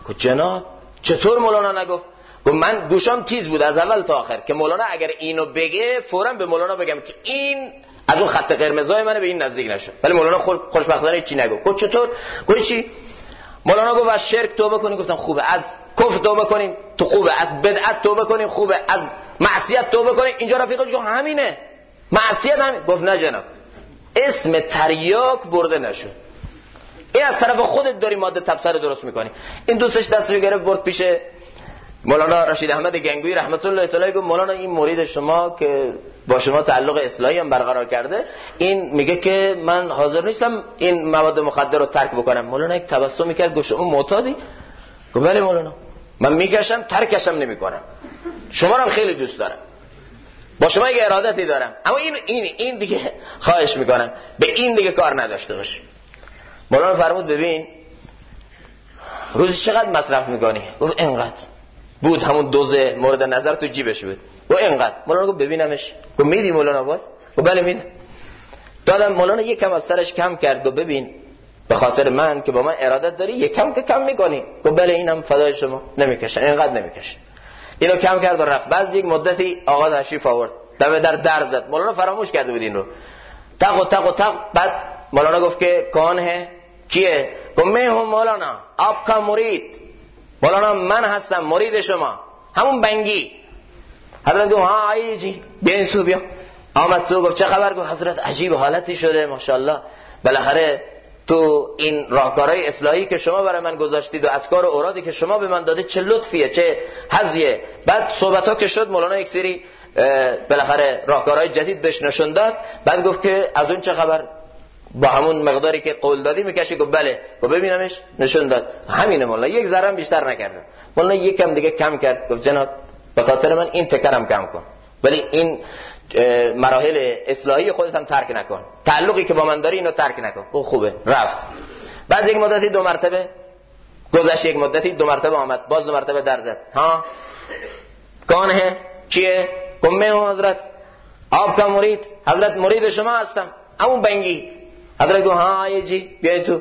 گفت جناب چطور مولانا نگفت؟ گفت من گوشام تیز بود از اول تا آخر که مولانا اگر اینو بگه فورا به مولانا بگم که این از اون خط قرمزای منه به این نزدیک نشه ولی مولانا خوشبختانه چی نگفت. گفت چطور؟ گفت چی؟ مولانا گفت از شرک توبه کنی گفتم خوبه. از کفر توبه کنیم. تو خوبه. از بدعت توبه کنیم. خوبه. از معصیت توبه کنیم. اینجا رفیقش گفت همینه. معصیت همین. گفت نه جناب. اسم تریاک برده نشد. این از طرف خودت داری ماده تبصره درست می‌کنی. این دوستش دستشو گرفت برد پیش مولانا رشید احمد گنگوی رحمت الله تعالی گفت مولانا این مرید شما که با شما تعلق اصلاحی هم برقرار کرده این میگه که من حاضر نیستم این مواد مخدر رو ترک بکنم. مولانا یک تبسم می‌کرد گفت شما معتادی. گفت بله مولانا. من می‌کشم ترکشم نمی‌کنم. شما رو خیلی دوست دارم. با شما یک ارادتی دارم. اما این این این دیگه خواهش می‌کنم. به این دیگه کار نداشته باش مولانا فرمود ببین روزی چقدر مصرف می‌کنی؟ گفت اینقدر بود همون دوزه مورد نظر تو جیبش بود. و اینقدر مولانا گفت ببینمش. گفت میدی مولانا باز؟ گفت بله میده دادم مولانا یک کم از سرش کم کرد و ببین به خاطر من که با من ارادت داری یک کم که کم می‌کنی. گفت بله اینم فدای شما. نمی‌کشه اینقدر نمی‌کشه. اینو کم کرد و رفت. بعد یک مدتی آقا تشریف آورد. دم در در زد. مولانا فراموش کرده بود این رو. تق و تق و تق. بعد مولانا گفت که ہے کیه؟ گفت میں ہوں مولانا آپ کا مرید. مولانا من هستم مرید شما. همون بنگی. حضرت گفت ها آئی جی بیا سو بیا. آمد تو گفت چه خبر؟ گفت حضرت عجیب حالتی شده ماشاءالله. بالاخره تو این راهکارهای اصلاحی که شما برای من گذاشتید و کار و اورادی که شما به من داده چه لطفیه چه حزیه بعد صحبت ها که شد مولانا یک سری بالاخره راهکارهای جدید بهش نشون داد. بعد گفت که از اون چه خبر؟ با همون مقداری که قول دادی می‌کشی گفت بله گفت ببینمش نشون داد. همینه مولا یک ذره بیشتر نکردم مولا یکم دیگه کم کرد. گفت جناب به خاطر من این تکرم کم کن. ولی این مراحل اصلاحی خودت هم ترک نکن. تعلقی که با من داری اینو ترک نکن. او خوبه. رفت. بعد یک مدتی دو مرتبه گذشت یک مدتی دو مرتبه آمد. باز دو مرتبه در زد. ها؟ کان ہے چیه کمه حضرت آب کا مرید. حضرت مرید شما هستم. همون بنگی. حضرت گفت ها آیه جی بیای تو.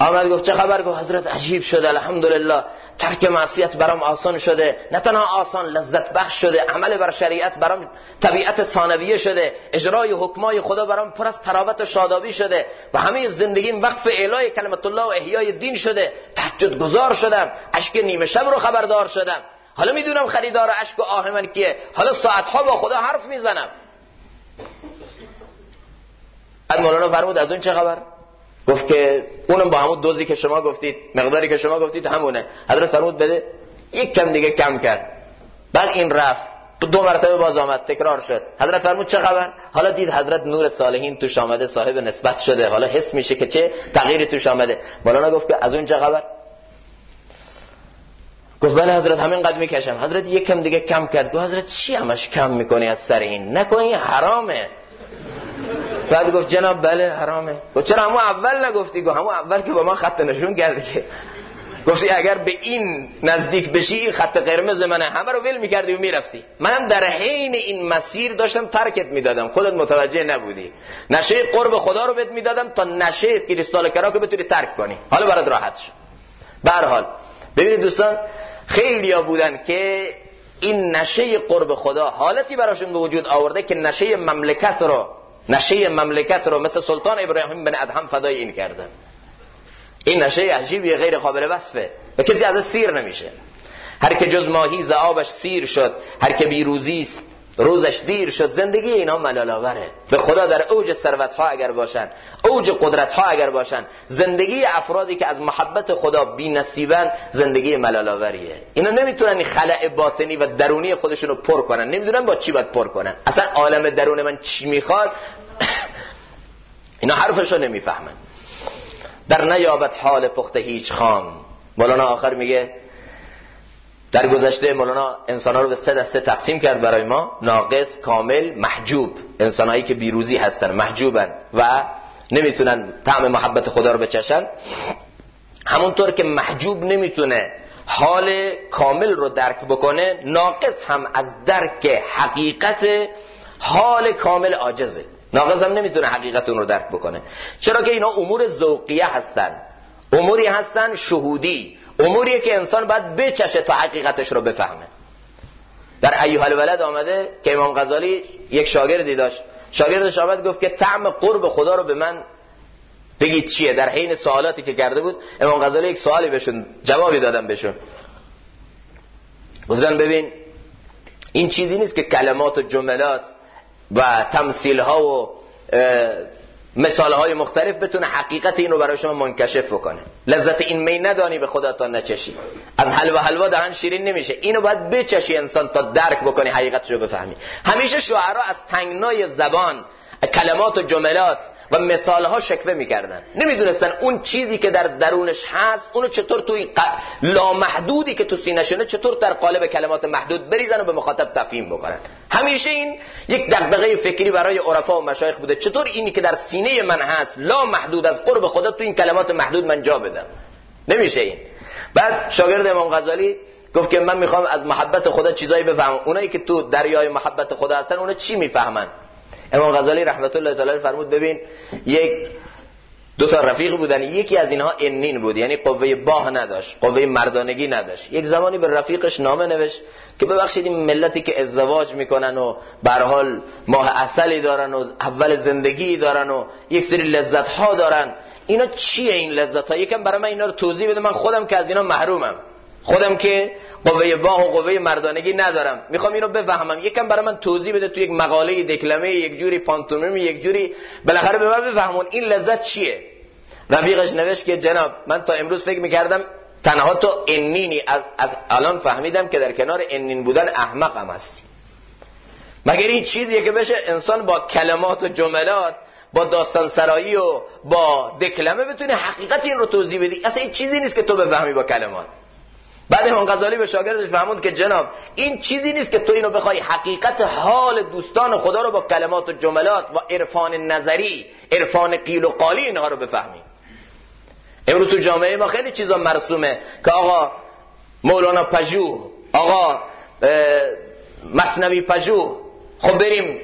آمد گفت چه خبر؟ گفت حضرت عجیب شده الحمدلله ترک معصیت برام آسان شده نه تنها آسان لذت بخش شده عمل بر شریعت برام طبیعت ثانویه شده اجرای حکمای خدا برام پر از تراوت و شادابی شده و همه زندگیم وقف اعلای کلمت الله و احیای دین شده تهجد گذار شدم اشک نیمه شب رو خبردار شدم. حالا می‌دونم خریدار اشک و آه من کیه؟ حالا ساعتها با خدا حرف می‌زنم. بعد مولانا فرمود از اون چه خبر؟ گفت که اونم با همون دوزی که شما گفتید مقداری که شما گفتید همونه. حضرت فرمود بده یک کم دیگه کم کرد. بعد این رفت. دو مرتبه باز آمد تکرار شد. حضرت فرمود چه خبر؟ حالا دید حضرت نور صالحین توش آمده صاحب نسبت شده. حالا حس میشه که چه تغییری توش آمده. مولانا گفت که از اون چه خبر؟ گفت بله حضرت همین قد می‌کشم. حضرت یک کم دیگه کم کرد. گفت حضرت چی همش کم می‌کنی از سر این؟ نکنی حرامه. بعد گفت جناب بله حرامه. گفت چرا همون اول نگفتی؟ گفت همون اول که با ما خط نشون کردی که گفتی اگر به این نزدیک بشی خط قرمز منه. همه رو ول می‌کردی و می‌رفتی. منم در حین این مسیر داشتم ترکت می‌دادم. خودت متوجه نبودی. نشه قرب خدا رو بهت می‌دادم تا نشه کریستال کرا که بتونی ترک کنی. حالا برات راحت شد به حال ببینید دوستان خیلی ها بودن که این نشه قرب خدا حالتی براشون به وجود آورده که نشه مملکت رو نشه مملکت رو مثل سلطان ابراهیم بن ادهم فدای این کردن این نشه عجیبی غیر قابل وصفه. و کسی از سیر نمیشه. هر که جز ماهی زعابش سیر شد هر که بیروزی است روزش دیر شد زندگی اینا ملالاوره به خدا در اوج ثروت ها اگر باشن اوج قدرت ها اگر باشن زندگی افرادی که از محبت خدا بی نصیبن زندگی ملالاوریه اینا نمی‌تونن این خلع باطنی و درونی خودشونو پر کنن. نمی‌دونن با چی باید پر کنن. اصلا عالم درون من چی می‌خواد؟ اینا حرفشو نمی‌فهمن. در نیابت حال پخته هیچ خام. مولانا آخر میگه در گذشته مولانا انسان ها رو به سه دسته تقسیم کرد برای ما. ناقص کامل محجوب. انسان هایی که بیروزی هستن محجوبن و نمی‌تونن طعم محبت خدا رو بچشن. همونطور که محجوب نمی‌تونه حال کامل رو درک بکنه ناقص هم از درک حقیقت حال کامل عاجزه. ناقص هم نمی‌تونه حقیقت اون رو درک بکنه. چرا که اینا امور ذوقیه هستن. اموری هستن شهودی. اموریه که انسان باید بچشه تا حقیقتش رو بفهمه. در ایوه الولد آمده که امام غزالی یک شاگردی داشت. شاگردش آمد گفت که طعم قرب خدا رو به من بگید چیه؟ در حین سوالاتی که کرده بود امام غزالی یک سوالی بهشون جوابی دادم بهشون. گفتن ببین این چیزی نیست که کلمات و جملات و تمثیل ها و مثال های مختلف بتونه حقیقت این رو برای شما منکشف بکنه. لذت این می ندانی به خدا تا نچشی. از حلوا حلوا دهن شیرین نمیشه. اینو باید بچشی انسان تا درک بکنی حقیقتش رو بفهمی. همیشه شعرا از تنگنای زبان کلمات و جملات و مثال ها شکوه می‌کردن. نمی‌دونستن اون چیزی که در درونش هست اونو چطور توی ق... لامحدودی که تو سینه چطور در قالب کلمات محدود بریزن و به مخاطب تفهیم بکنن. همیشه این یک دغدغه فکری برای عرفا و مشایخ بوده. چطور اینی که در سینه من هست لا محدود از قرب خدا تو این کلمات محدود من جا بدم؟ نمیشه این. بعد شاگرد امام غزالی گفت که من می‌خوام از محبت خدا چیزایی بفهمم. اونایی که تو دریای محبت خدا هستن اونا چی می‌فهمن؟ امام غزالی رحمت الله تعالی فرمود ببین یک دو تا رفیق بودن یکی از اینها انین بود یعنی قوه باه نداشت قوه مردانگی نداشت. یک زمانی به رفیقش نامه نوشت که ببخشید این ملتی که ازدواج می‌کنن و به حال ماه اصلی دارن و اول زندگی دارن و یک سری لذت ها دارن اینا چیه این لذت ها یکم برای من اینا رو توضیح بده من خودم که از اینا محرومم. خودم که قوه باه و قوه مردانگی ندارم. می‌خوام اینو بفهمم. یکم برای من توضیح بده تو یک مقاله دکلمه یک جوری پانتومیمی یک جوری بالاخره به من بفهمون. این لذت چیه؟ رفیقش نوشت که جناب من تا امروز فکر می‌کردم تنها تو انینی. از, از الان فهمیدم که در کنار انین بودن احمقم هستی. مگر این چیزیه که بشه انسان با کلمات و جملات با داستان سرایی و با دکلمه بتونه حقیقت این رو توضیح بدی؟ اصلا این چیزی نیست که تو بفهمی با کلمات. بعد امام غزالی به شاگردش فهموند که جناب این چیزی نیست که تو اینو بخوای حقیقت حال دوستان خدا رو با کلمات و جملات و عرفان نظری عرفان قیل و قالی اینها رو بفهمی. امروز تو جامعه ما خیلی چیزا مرسومه که آقا مولانا پژو آقا مصنوی پژو خب بریم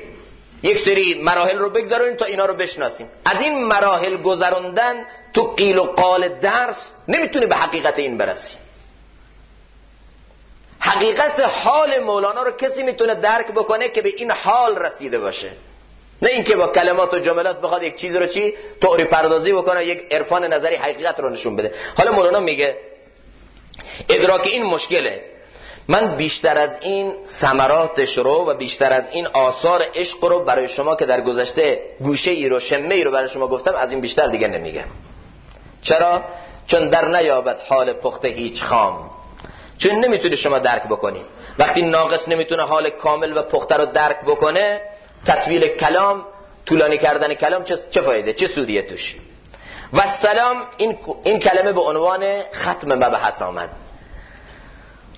یک سری مراحل رو بگذاریم تا اینا رو بشناسیم. از این مراحل گذروندن تو قیل و قال درس نمی‌تونی به حقیقت این برسی. حقیقت حال مولانا رو کسی می‌تونه درک بکنه که به این حال رسیده باشه. نه اینکه با کلمات و جملات بخواد یک چیز رو چی؟ طوری پردازی بکنه یک عرفان نظری حقیقت رو نشون بده. حالا مولانا میگه ادراک این مشکله. من بیشتر از این ثمراتش رو و بیشتر از این آثار عشق رو برای شما که در گذشته گوشه ای رو شمه ای رو برای شما گفتم از این بیشتر دیگه نمیگم. چرا؟ چون در نیابد حال پخته هیچ خام. چون نمی‌تونی شما درک بکنی. وقتی ناقص نمی‌تونه حال کامل و پخته رو درک بکنه تطویل کلام طولانی کردن کلام چه, فایده؟ چه سودیه توش؟ و سلام این, این کلمه به عنوان ختم مبحث آمد.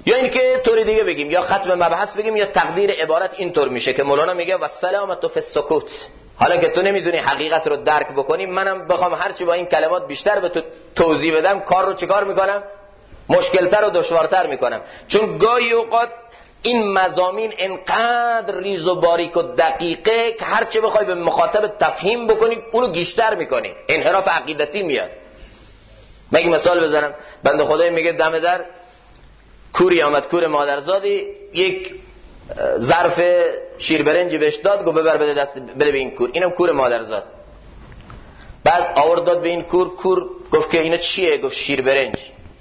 یا اینکه طوری دیگه بگیم یا ختم مبحث بگیم یا تقدیر عبارت اینطور میشه که مولانا میگه و سلامت فی السکوت. حالا که تو نمی‌دونی حقیقت رو درک بکنی منم بخوام هرچی با این کلمات بیشتر به تو توضیح بدم کار رو چیکار می‌کنم؟ مشکلتر و دشوارتر می‌کنم. چون گاهی اوقات این مزامین انقدر ریز و باریک و دقیقه که هرچه بخوای به مخاطب تفهیم بکنی اونو گیشتر می‌کنی. انحراف عقیدتی میاد. من مثال بزنم. بنده خدای میگه دم در کوری آمد کور مادرزادی یک ظرف شیربرنجی بهش داد گو ببر بده دست بده به این کور. اینم کور مادرزاد. بعد آورد داد به این کور کور گفت که اینا چیه؟ گفت شیربرنج.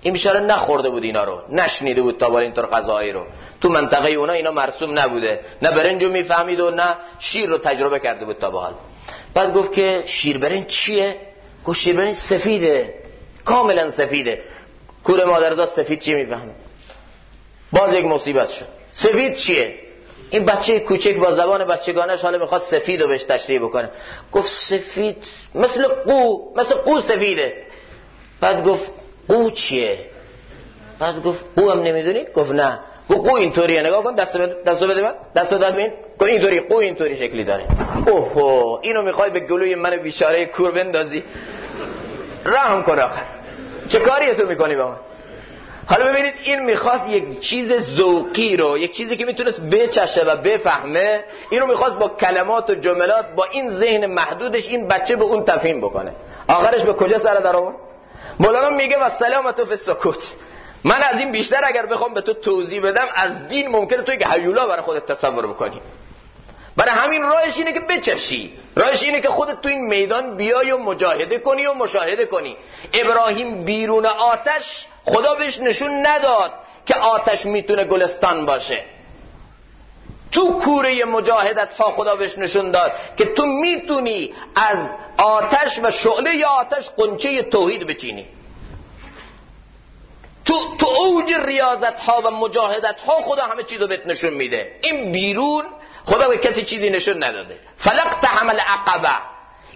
این بیچاره نخورده بود اینا رو نشنیده بود تا بالا اینطور غذاهایی رو. تو منطقه اونا اینا مرسوم نبوده. نه برنجو می‌فهمید و نه شیر رو تجربه کرده بود تا به حال. بعد گفت که شیر برنج چیه؟ گفت شیر برنج سفیده. کاملا سفیده. کور مادرزاد سفید چی می‌فهمه؟ باز یک مصیبت شد. سفید چیه؟ این بچه کوچک با زبان بچگانش حالا می‌خواد سفید رو بهش تشریح بکنه. گفت سفید مثل قو مثل قو سفیده. بعد گفت قو چیه؟ بعد گفت قو هم نمی‌دونی؟ گفت نه. گفت قو اینطوریه. نگاه کن دست بده دست بده من دست داد ببین. گفت اینطوری قو اینطوری شکلی داره. اوه اینو می‌خوای به گلوی من بیچاره کور بندازی؟ رحم کن آخر. چه کاری تو می‌کنی با من؟ حالا ببینید این می‌خواست یک چیز ذوقی رو یک چیزی که می‌تونست بچشه و بفهمه اینو می‌خواست با کلمات و جملات با این ذهن محدودش این بچه به اون تفهیم بکنه. آخرش به کجا سر در آورد؟ مولانا میگه و سلامت فی سکوت من از این بیشتر اگر بخوام به تو توضیح بدم از دین ممکنه تو یک هیولا برای خودت تصور بکنی. برای همین راهش اینه که بچشی. راهش اینه که خودت تو این میدان بیای و مجاهده کنی و مشاهده کنی. ابراهیم بیرون آتش خدا بهش نشون نداد که آتش می‌تونه گلستان باشه. تو کوره مجاهدت ها خدا بهش نشون داد که تو می‌تونی از آتش و شعله آتش قنچه توحید بچینی. تو تو اوج ریاضت ها و مجاهدت ها خدا همه چیزو بهت نشون میده. این بیرون خدا به کسی چیزی نشون نداده. فلقت حمل عقبه.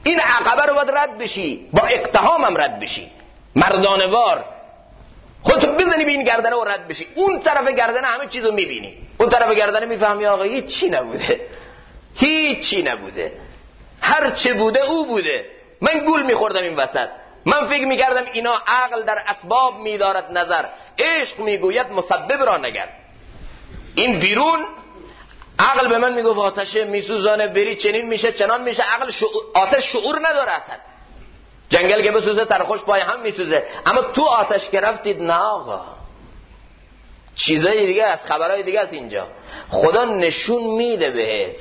این عقبه رو باید رد بشی. با اقتهام هم رد بشی. مردانوار. خودتو بزنی به این گردنه و رد بشی. اون طرف گردنه همه چیزو می‌بینی. اون طرف گردنه می‌فهمی آقا هیچ چی نبوده. هیچ چی نبوده. هر چه بوده او بوده. من گول میخوردم این وسط. من فکر می‌کردم اینا عقل در اسباب میدارد نظر. عشق می‌گوید مسبب را نگر. این بیرون عقل به من می‌گفت آتش میسوزانه بری چنین میشه چنان میشه. عقل آتش شعور نداره اصلا. جنگل که بسوزه ترخوش پای هم میسوزه. اما تو آتش که رفتید نه آقا. چیزای دیگه از خبرهای دیگه است اینجا. خدا نشون میده بهت.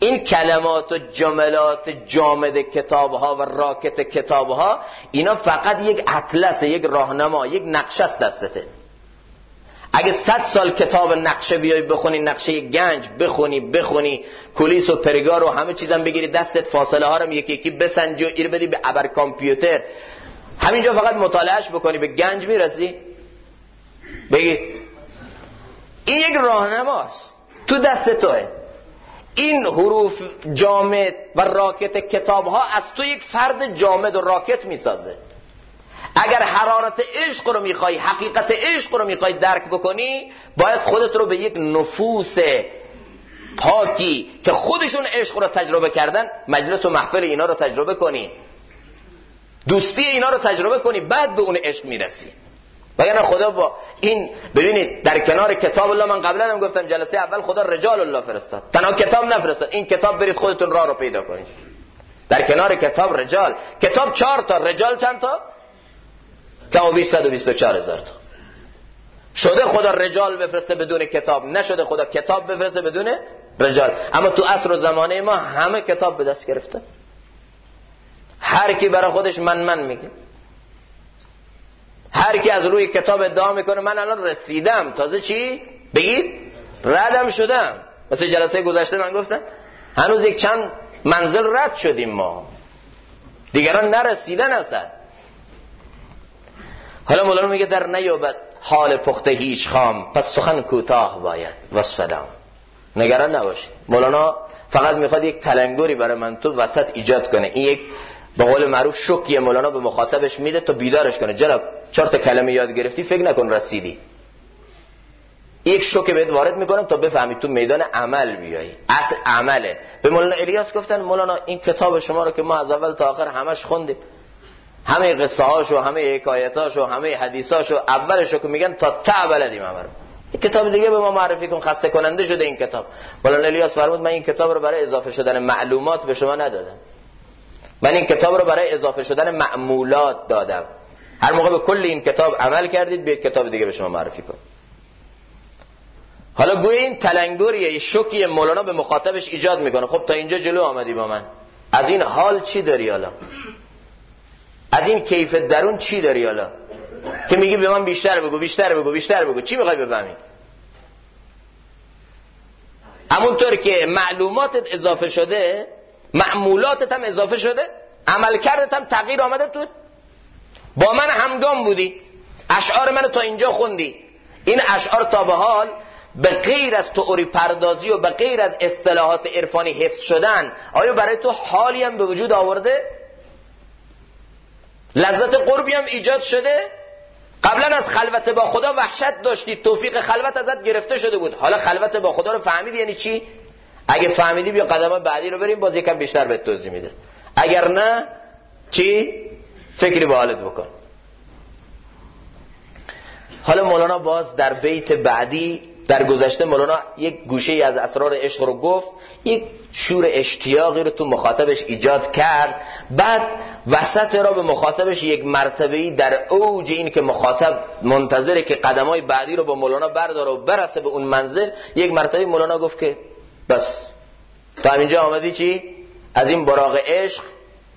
این کلمات و جملات جامد کتاب ها و راکت کتاب ها اینا فقط یک اطلس یک راهنما یک نقشه است دستته. اگه صد سال کتاب نقشه بیای بخونی نقشه گنج بخونی بخونی کلیس و پرگار و همه چیزم بگیری دستت فاصله ها رو یکی یکی بسنجی و ایر بدی به ابر کامپیوتر. همینجا فقط مطالعهش بکنی به گنج می‌رسی. بگی این یک راهنماست. تو دست توه. این حروف جامد و راکت کتاب ها از تو یک فرد جامد و راکت می‌سازه. اگر حرارت عشق رو می‌خوای حقیقت عشق رو می‌خوای درک بکنی باید خودت رو به یک نفوس پاکی که خودشون عشق رو تجربه کردن مجلس و محفل اینا رو تجربه کنی. دوستی اینا رو تجربه کنی بعد به اون عشق می‌رسی. وگرنه خدا با این ببینید در کنار کتاب الله من قبلا هم گفتم جلسه اول خدا رجال الله فرستاد. تنها کتاب نفرستاد. این کتاب برید خودتون راه رو پیدا کنید. در کنار کتاب رجال. کتاب چهار تا. رجال چند تا؟ کم و 124 هزار تا. شده خدا رجال بفرسته بدون کتاب نشده خدا کتاب بفرسته بدون رجال. اما تو عصر و زمانه ما همه کتاب به دست گرفته. هر کی برای خودش من من میگه. هر کی از روی کتاب ادعا می‌کنه من الان رسیدم. تازه چی؟ بگید. ردم شدم. مثل جلسه گذشته من گفتم هنوز یک چند منزل رد شدیم ما. دیگران نرسیدن اصلا. حالا مولانا میگه در نیابد حال پخته هیچ خام پس سخن کوتاه باید. و سلام نگران نباشید مولانا فقط می‌خواد یک تلنگری برای من تو وسط ایجاد کنه. این یک به قول معروف شوکیه مولانا به مخاطبش میده تا بیدارش کنه. جناب چهار تا کلمه یاد گرفتی فکر نکن رسیدی. یک شوک بهت وارد می‌کنم تا بفهمید تو میدان عمل بیایی. اصل عمله. به مولانا الیاس گفتن مولانا این کتاب شما رو که ما از اول تا آخر همش خوندیم. همه قصه هاشو همه حکایتاشو همه حدیثاشو اولشو که میگن تا تا همه رو. این کتاب دیگه به ما معرفی کن خسته کننده شده این کتاب. مولانا الیاس فرمود من این کتاب رو برای اضافه شدن معلومات به شما ندادم. من این کتاب رو برای اضافه شدن معمولات دادم. هر موقع به کل این کتاب عمل کردید به کتاب دیگه به شما معرفی کن حالا گویا این تلنگوریه شوکی مولانا به مخاطبش ایجاد می‌کنه. خب تا اینجا جلو آمدی با من. از این حال چی داری حالا؟ از این کیف درون چی داری حالا؟ که میگی به من بیشتر بگو بیشتر بگو بیشتر بگو. چی می‌خوای بفهمی؟ همونطور که معلوماتت اضافه شده معمولاتت هم اضافه شده عمل کردت هم تغییر آمده تو. با من همگام بودی. اشعار من تا اینجا خوندی. این اشعار تا به حال به غیر از تئوری پردازی و به غیر از اصطلاحات عرفانی حفظ شدن آیا برای تو حالی هم به وجود آورده؟ لذت قربی هم ایجاد شده. قبلا از خلوت با خدا وحشت داشتی. توفیق خلوت ازت گرفته شده بود. حالا خلوت با خدا رو فهمیدی یعنی چی؟ اگه فهمیدی بیا قدم بعدی رو بریم باز یکم بیشتر به توضیح میده. اگر نه چی؟ فکری به حالت بکن. حالا مولانا باز در بیت بعدی در گذشته مولانا یک گوشه از اسرار عشق رو گفت یک شور اشتیاقی رو تو مخاطبش ایجاد کرد. بعد وسط را به مخاطبش یک مرتبهی در اوج این که مخاطب منتظره که قدمای بعدی رو با مولانا برداره و برسه به اون منزل یک مرتبه مولانا گفت که بس. تو همینجا آمدی چی؟ از این براغ عشق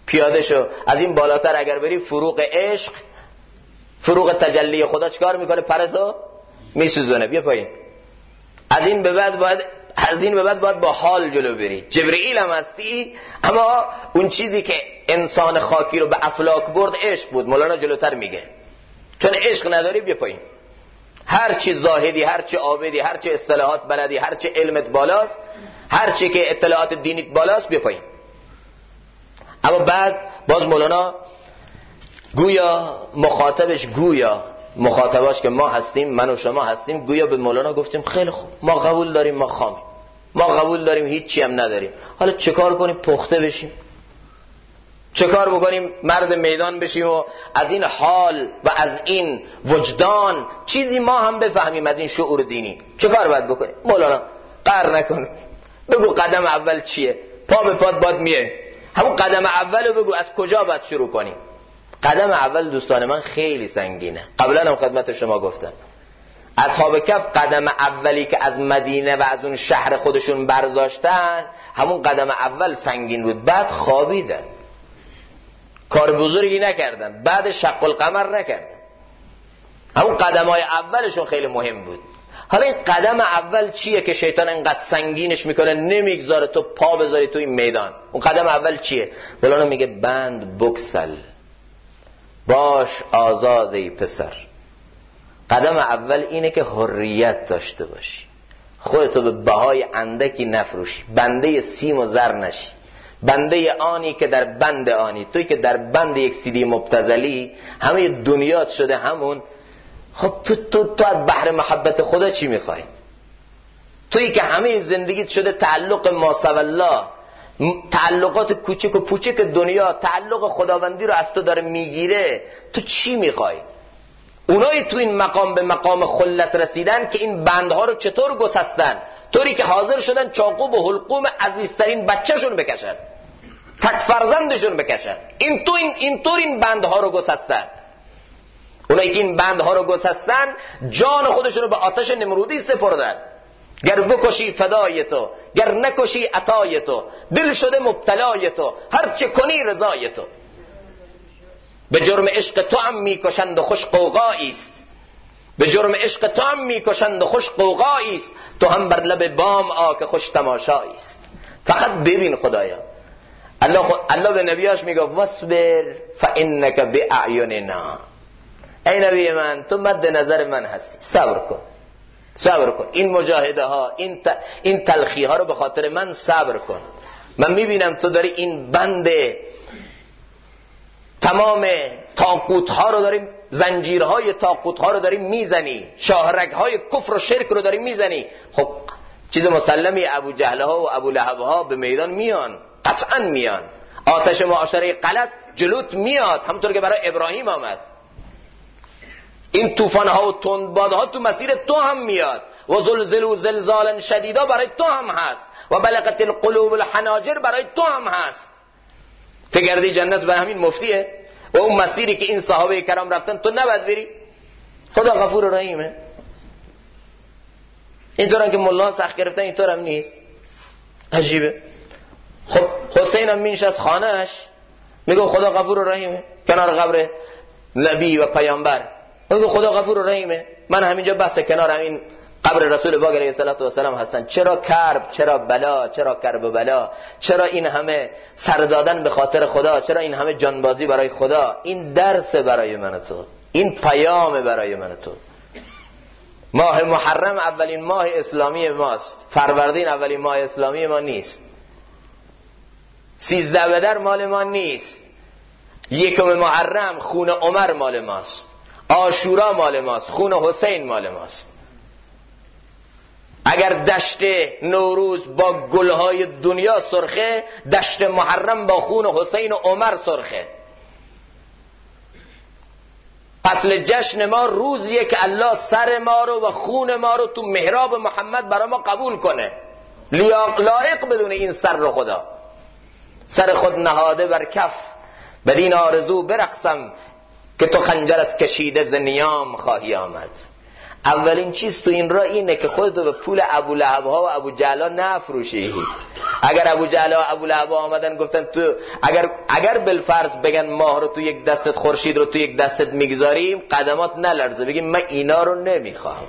پیاده شو. از این بالاتر اگر بری فروغ عشق فروغ تجلی خدا چکار می‌کنه؟ پرتو میسوزونه. بیا پایین. از این به بعد باید از این به بعد باید با حال جلو بری. جبرئیل هم هستی اما اون چیزی که انسان خاکی رو به افلاک برد عشق بود. مولانا جلوتر میگه. چون عشق نداری بیا پایین. هر چی زاهدی هر چی عابدی هر چی اصطلاحات بلدی هر چی علمت بالاست هر چی که اطلاعات دینیت بالاست بیا پایین. اما بعد باز مولانا گویا مخاطبش گویا مخاطباش که ما هستیم من و شما هستیم گویا به مولانا گفتیم خیلی خوب ما قبول داریم ما خامیم. ما قبول داریم هیچی هم نداریم. حالا چه کار کنیم؟ پخته بشیم. چه کار بکنیم؟ مرد میدان بشیم و از این حال و از این وجدان چیزی ما هم بفهمیم از این شعور دینی. چه کار باید بکنیم؟ مولانا قر نکن بگو قدم اول چیه؟ پا به پاد باد میه. همون قدم اول بگو از کجا باید شروع کنیم؟ قدم اول دوستان من خیلی سنگینه. قبلا هم خدمت شما گفتم. اصحاب کف قدم اولی که از مدینه و از اون شهر خودشون برداشتن همون قدم اول سنگین بود. بعد خوابیدن. کار بزرگی نکردن. بعد شق القمر نکردن. همون قدم های اولشون خیلی مهم بود. حالا این قدم اول چیه که شیطان انقدر سنگینش می‌کنه؟ نمی‌گذاره تو پا بذاری تو این میدان. اون قدم اول چیه؟ مولانا میگه بند بکسل. باش آزاده پسر. قدم اول اینه که حریت داشته باشی. خودتو به بهای اندکی نفروشی. بنده سیم و زر نشی. بنده آنی که در بند آنی. توی که در بند یک سیدی مبتزلی همه دنیات شده همون. خب تو, تو, تو از بحر محبت خدا چی می‌خوای؟ توی که همه زندگیت شده تعلق ما الله تعلقات کوچک و پوچک دنیا تعلق خداوندی رو از تو داره می‌گیره تو چی می‌خوای؟ اونایی تو این مقام به مقام خلت رسیدن که این بندها رو چطور گسستن؟ طوری که حاضر شدن چاقوب و حلقوم عزیزترین بچهشون بکشن. تک فرزندشون بکشن. این تو این اینطور این بندها رو گسستن. اونایی که این بندها رو گسستن جان خودشون رو به آتش نمرودی سپردن. گر بکشی فدای تو گر نکشی عطای تو دل شده مبتلای تو هر چه کنی رضای تو. به جرم عشق تو هم می‌کشند و خوش قوقایی است. به جرم عشق تو هم می‌کشند و خوش قوقایی است. تو هم بر لب بام آ که خوش تماشایی است. فقط ببین خدایا. الله, خود الله به نبیاش میگه وصبر فانک باعیننا ای نبی من تو مد نظر من هستی. صبر کن. صبر کن. این مجاهده ها این, این تلخی ها رو به خاطر من صبر کن. من می‌بینم تو داری این بند تمام تاقوت ها رو داری زنجیرهای تاقوت ها رو داری می‌زنی. شاهرگ های کفر و شرک رو داری می‌زنی. خب چیز مسلمی ابو جهل ها و ابو لحب ها به میدان میان. قطعا میان. آتش معاشره غلط جلوت میاد. همونطور که برای ابراهیم آمد. این طوفان ها و تندباد ها تو مسیر تو هم میاد و زلزل و زلزال شدیدا برای تو هم هست و بلغت القلوب الحناجر برای تو هم هست. تگردی جنت به همین مفتیه. و اون مسیری که این صحابه کرام رفتن تو نباید بری. خدا غفور و رحیمه. اینطور که ملا سخت گرفتن اینطور هم نیست. عجیبه. خب حسین هم مینش از خانهش میگه خدا غفور و رحیمه. کنار قبر نبی و پیامبر. میگه خدا غفور و رحیمه. من همینجا بس کنار همین قبر رسول باگ علیه السلام هستن. چرا کرب؟ چرا بلا؟ چرا کرب و بلا؟ چرا این همه سر دادن به خاطر خدا؟ چرا این همه جانبازی برای خدا؟ این درس برای من تو. این پیام برای من تو. ماه محرم اولین ماه اسلامی ماست. فروردین اولین ماه اسلامی ما نیست. سیزده بدر مال ما نیست. یکم محرم خون عمر مال ماست. آشورا مال ماست خون حسین مال ماست. اگر دشت نوروز با گلهای دنیا سرخه دشت محرم با خون حسین و عمر سرخه. فصل جشن ما روزیه که الله سر ما رو و خون ما رو تو محراب محمد برای ما قبول کنه. لایق بدون این سر رو خدا. سر خود نهاده بر کف. بدین آرزو برخصم که تو خنجرت کشیده ز نیام خواهی آمد. اولین چیز تو این را اینه که خودتو به پول ابو لحب ها و ابو جهلا نفروشی. اگر ابو جهل و ابو لحب آمدن گفتن تو اگر اگر بالفرض بگن ماه رو تو یک دستت خورشید رو تو یک دستت می‌گذاریم قدمات نلرزه. بگیم من اینا رو نمی‌خوام.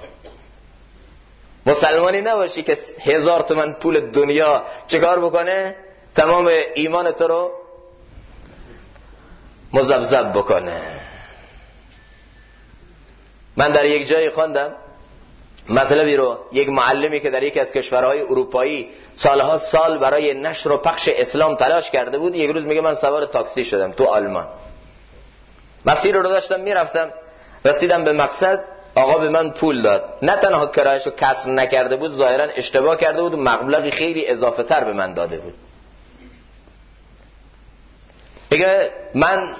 مسلمانی نباشی که هزار تومن پول دنیا چکار بکنه؟ تمام ایمان تو رو مزبزب بکنه. من در یک جایی خواندم. مطلبی رو یک معلمی که در یکی از کشورهای اروپایی سالها سال برای نشر و پخش اسلام تلاش کرده بود یک روز میگه من سوار تاکسی شدم تو آلمان. مسیر رو داشتم می‌رفتم. رسیدم به مقصد آقا به من پول داد. نه تنها کرایش رو کسر نکرده بود ظاهرا اشتباه کرده بود و مبلغی خیلی اضافه تر به من داده بود. میگه من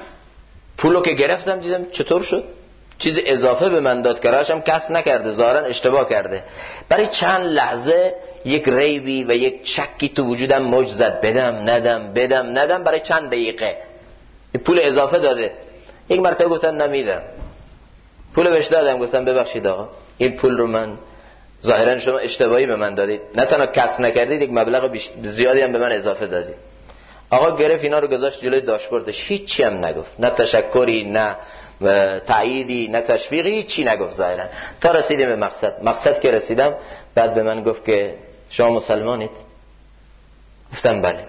پولو که گرفتم دیدم چطور شد؟ چیز اضافه به من داد کرایشم کس نکرده ظاهرا اشتباه کرده. برای چند لحظه یک ریبی و یک شکی تو وجودم موج زد. بدم ندم بدم ندم. برای چند دقیقه. پول اضافه داده. یک مرتبه گفتن نمیدم. پول بهش دادم. گفتم ببخشید آقا این پول رو من ظاهرا شما اشتباهی به من دادید. نه تنها کسب نکردید یک مبلغ زیادی هم به من اضافه دادید. آقا گرفت اینا رو گذاشت جلوی داشبوردش. هیچی هم نگفت. نه تشکری نه تاییدی نه تشویقی هیچی نگفت ظاهرا؟ تا رسیدیم به مقصد. مقصد که رسیدم بعد به من گفت که شما مسلمانید. گفتم بله.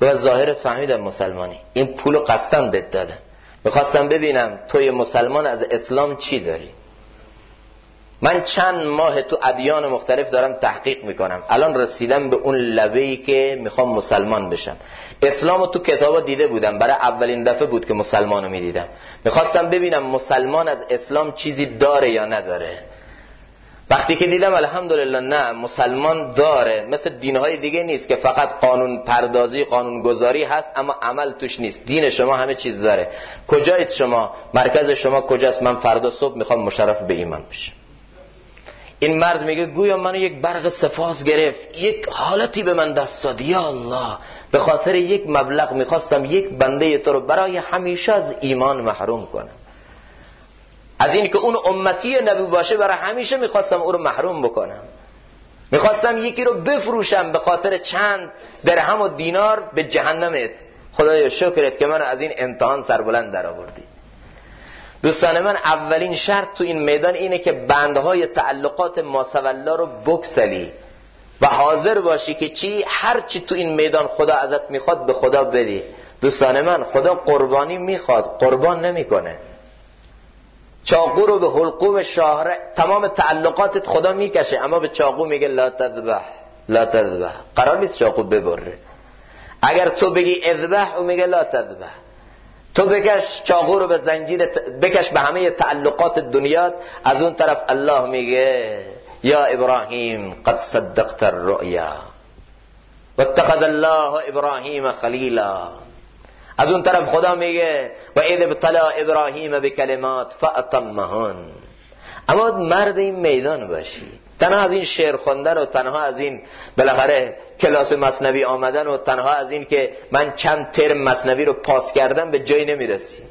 و ظاهرت فهمیدم مسلمانی. این پول قصدم بد دادم می‌خواستم ببینم توی مسلمان از اسلام چی داری؟ من چند ماه تو ادیان مختلف دارم تحقیق می‌کنم. الان رسیدم به اون لبه که می‌خوام مسلمان بشم. اسلام تو کتابا دیده بودم. برای اولین دفعه بود که مسلمان رو می‌دیدم. می‌خواستم ببینم مسلمان از اسلام چیزی داره یا نداره. وقتی که دیدم الحمدلله نه مسلمان داره. مثل دینهای دیگه نیست که فقط قانون پردازی قانون گذاری هست اما عمل توش نیست. دین شما همه چیز داره. کجایید شما؟ مرکز شما کجاست؟ من فردا صبح می‌خوام مشرف به ایمان بشم. این مرد میگه گویا منو یک برق سفاس گرفت یک حالتی به من دست داد. یا الله به خاطر یک مبلغ می‌خواستم یک بنده تو رو برای همیشه از ایمان محروم کنم. از این که اون امتی نبی باشه برای همیشه می‌خواستم او رو محروم بکنم. می‌خواستم یکی رو بفروشم به خاطر چند درهم و دینار به جهنمت. خدای شکرت که من از این امتحان سربلند در آوردی دوستان من اولین شرط تو این میدان اینه که بندهای تعلقات ماسولا رو بکسلی و حاضر باشی که چی؟ هر چی تو این میدان خدا ازت می‌خواد به خدا بدی. دوستان من خدا قربانی می‌خواد قربان نمی‌کنه. چاقو رو به حلقوم شاهره تمام تعلقاتت خدا می‌کشه اما به چاقو میگه لا تذبح لا تذبح. قرار نیست چاقو ببره. اگر تو بگی اذبح او میگه لا تذبح. تو بکش چاقو رو به زنجیر بکش به همه تعلقات دنیا از اون طرف الله میگه یا ابراهیم قد صدقت الرؤیا. واتخذ الله ابراهیم خلیلا. از اون طرف خدا میگه و اذ ابتلا ابراهیم به کلمات فأتمهن. اما مرد این میدان باشی. تنها از این شعر خوندن و تنها از این بالاخره کلاس مصنوی آمدن و تنها از این که من چند ترم مصنوی رو پاس کردم به جایی نمی‌رسی.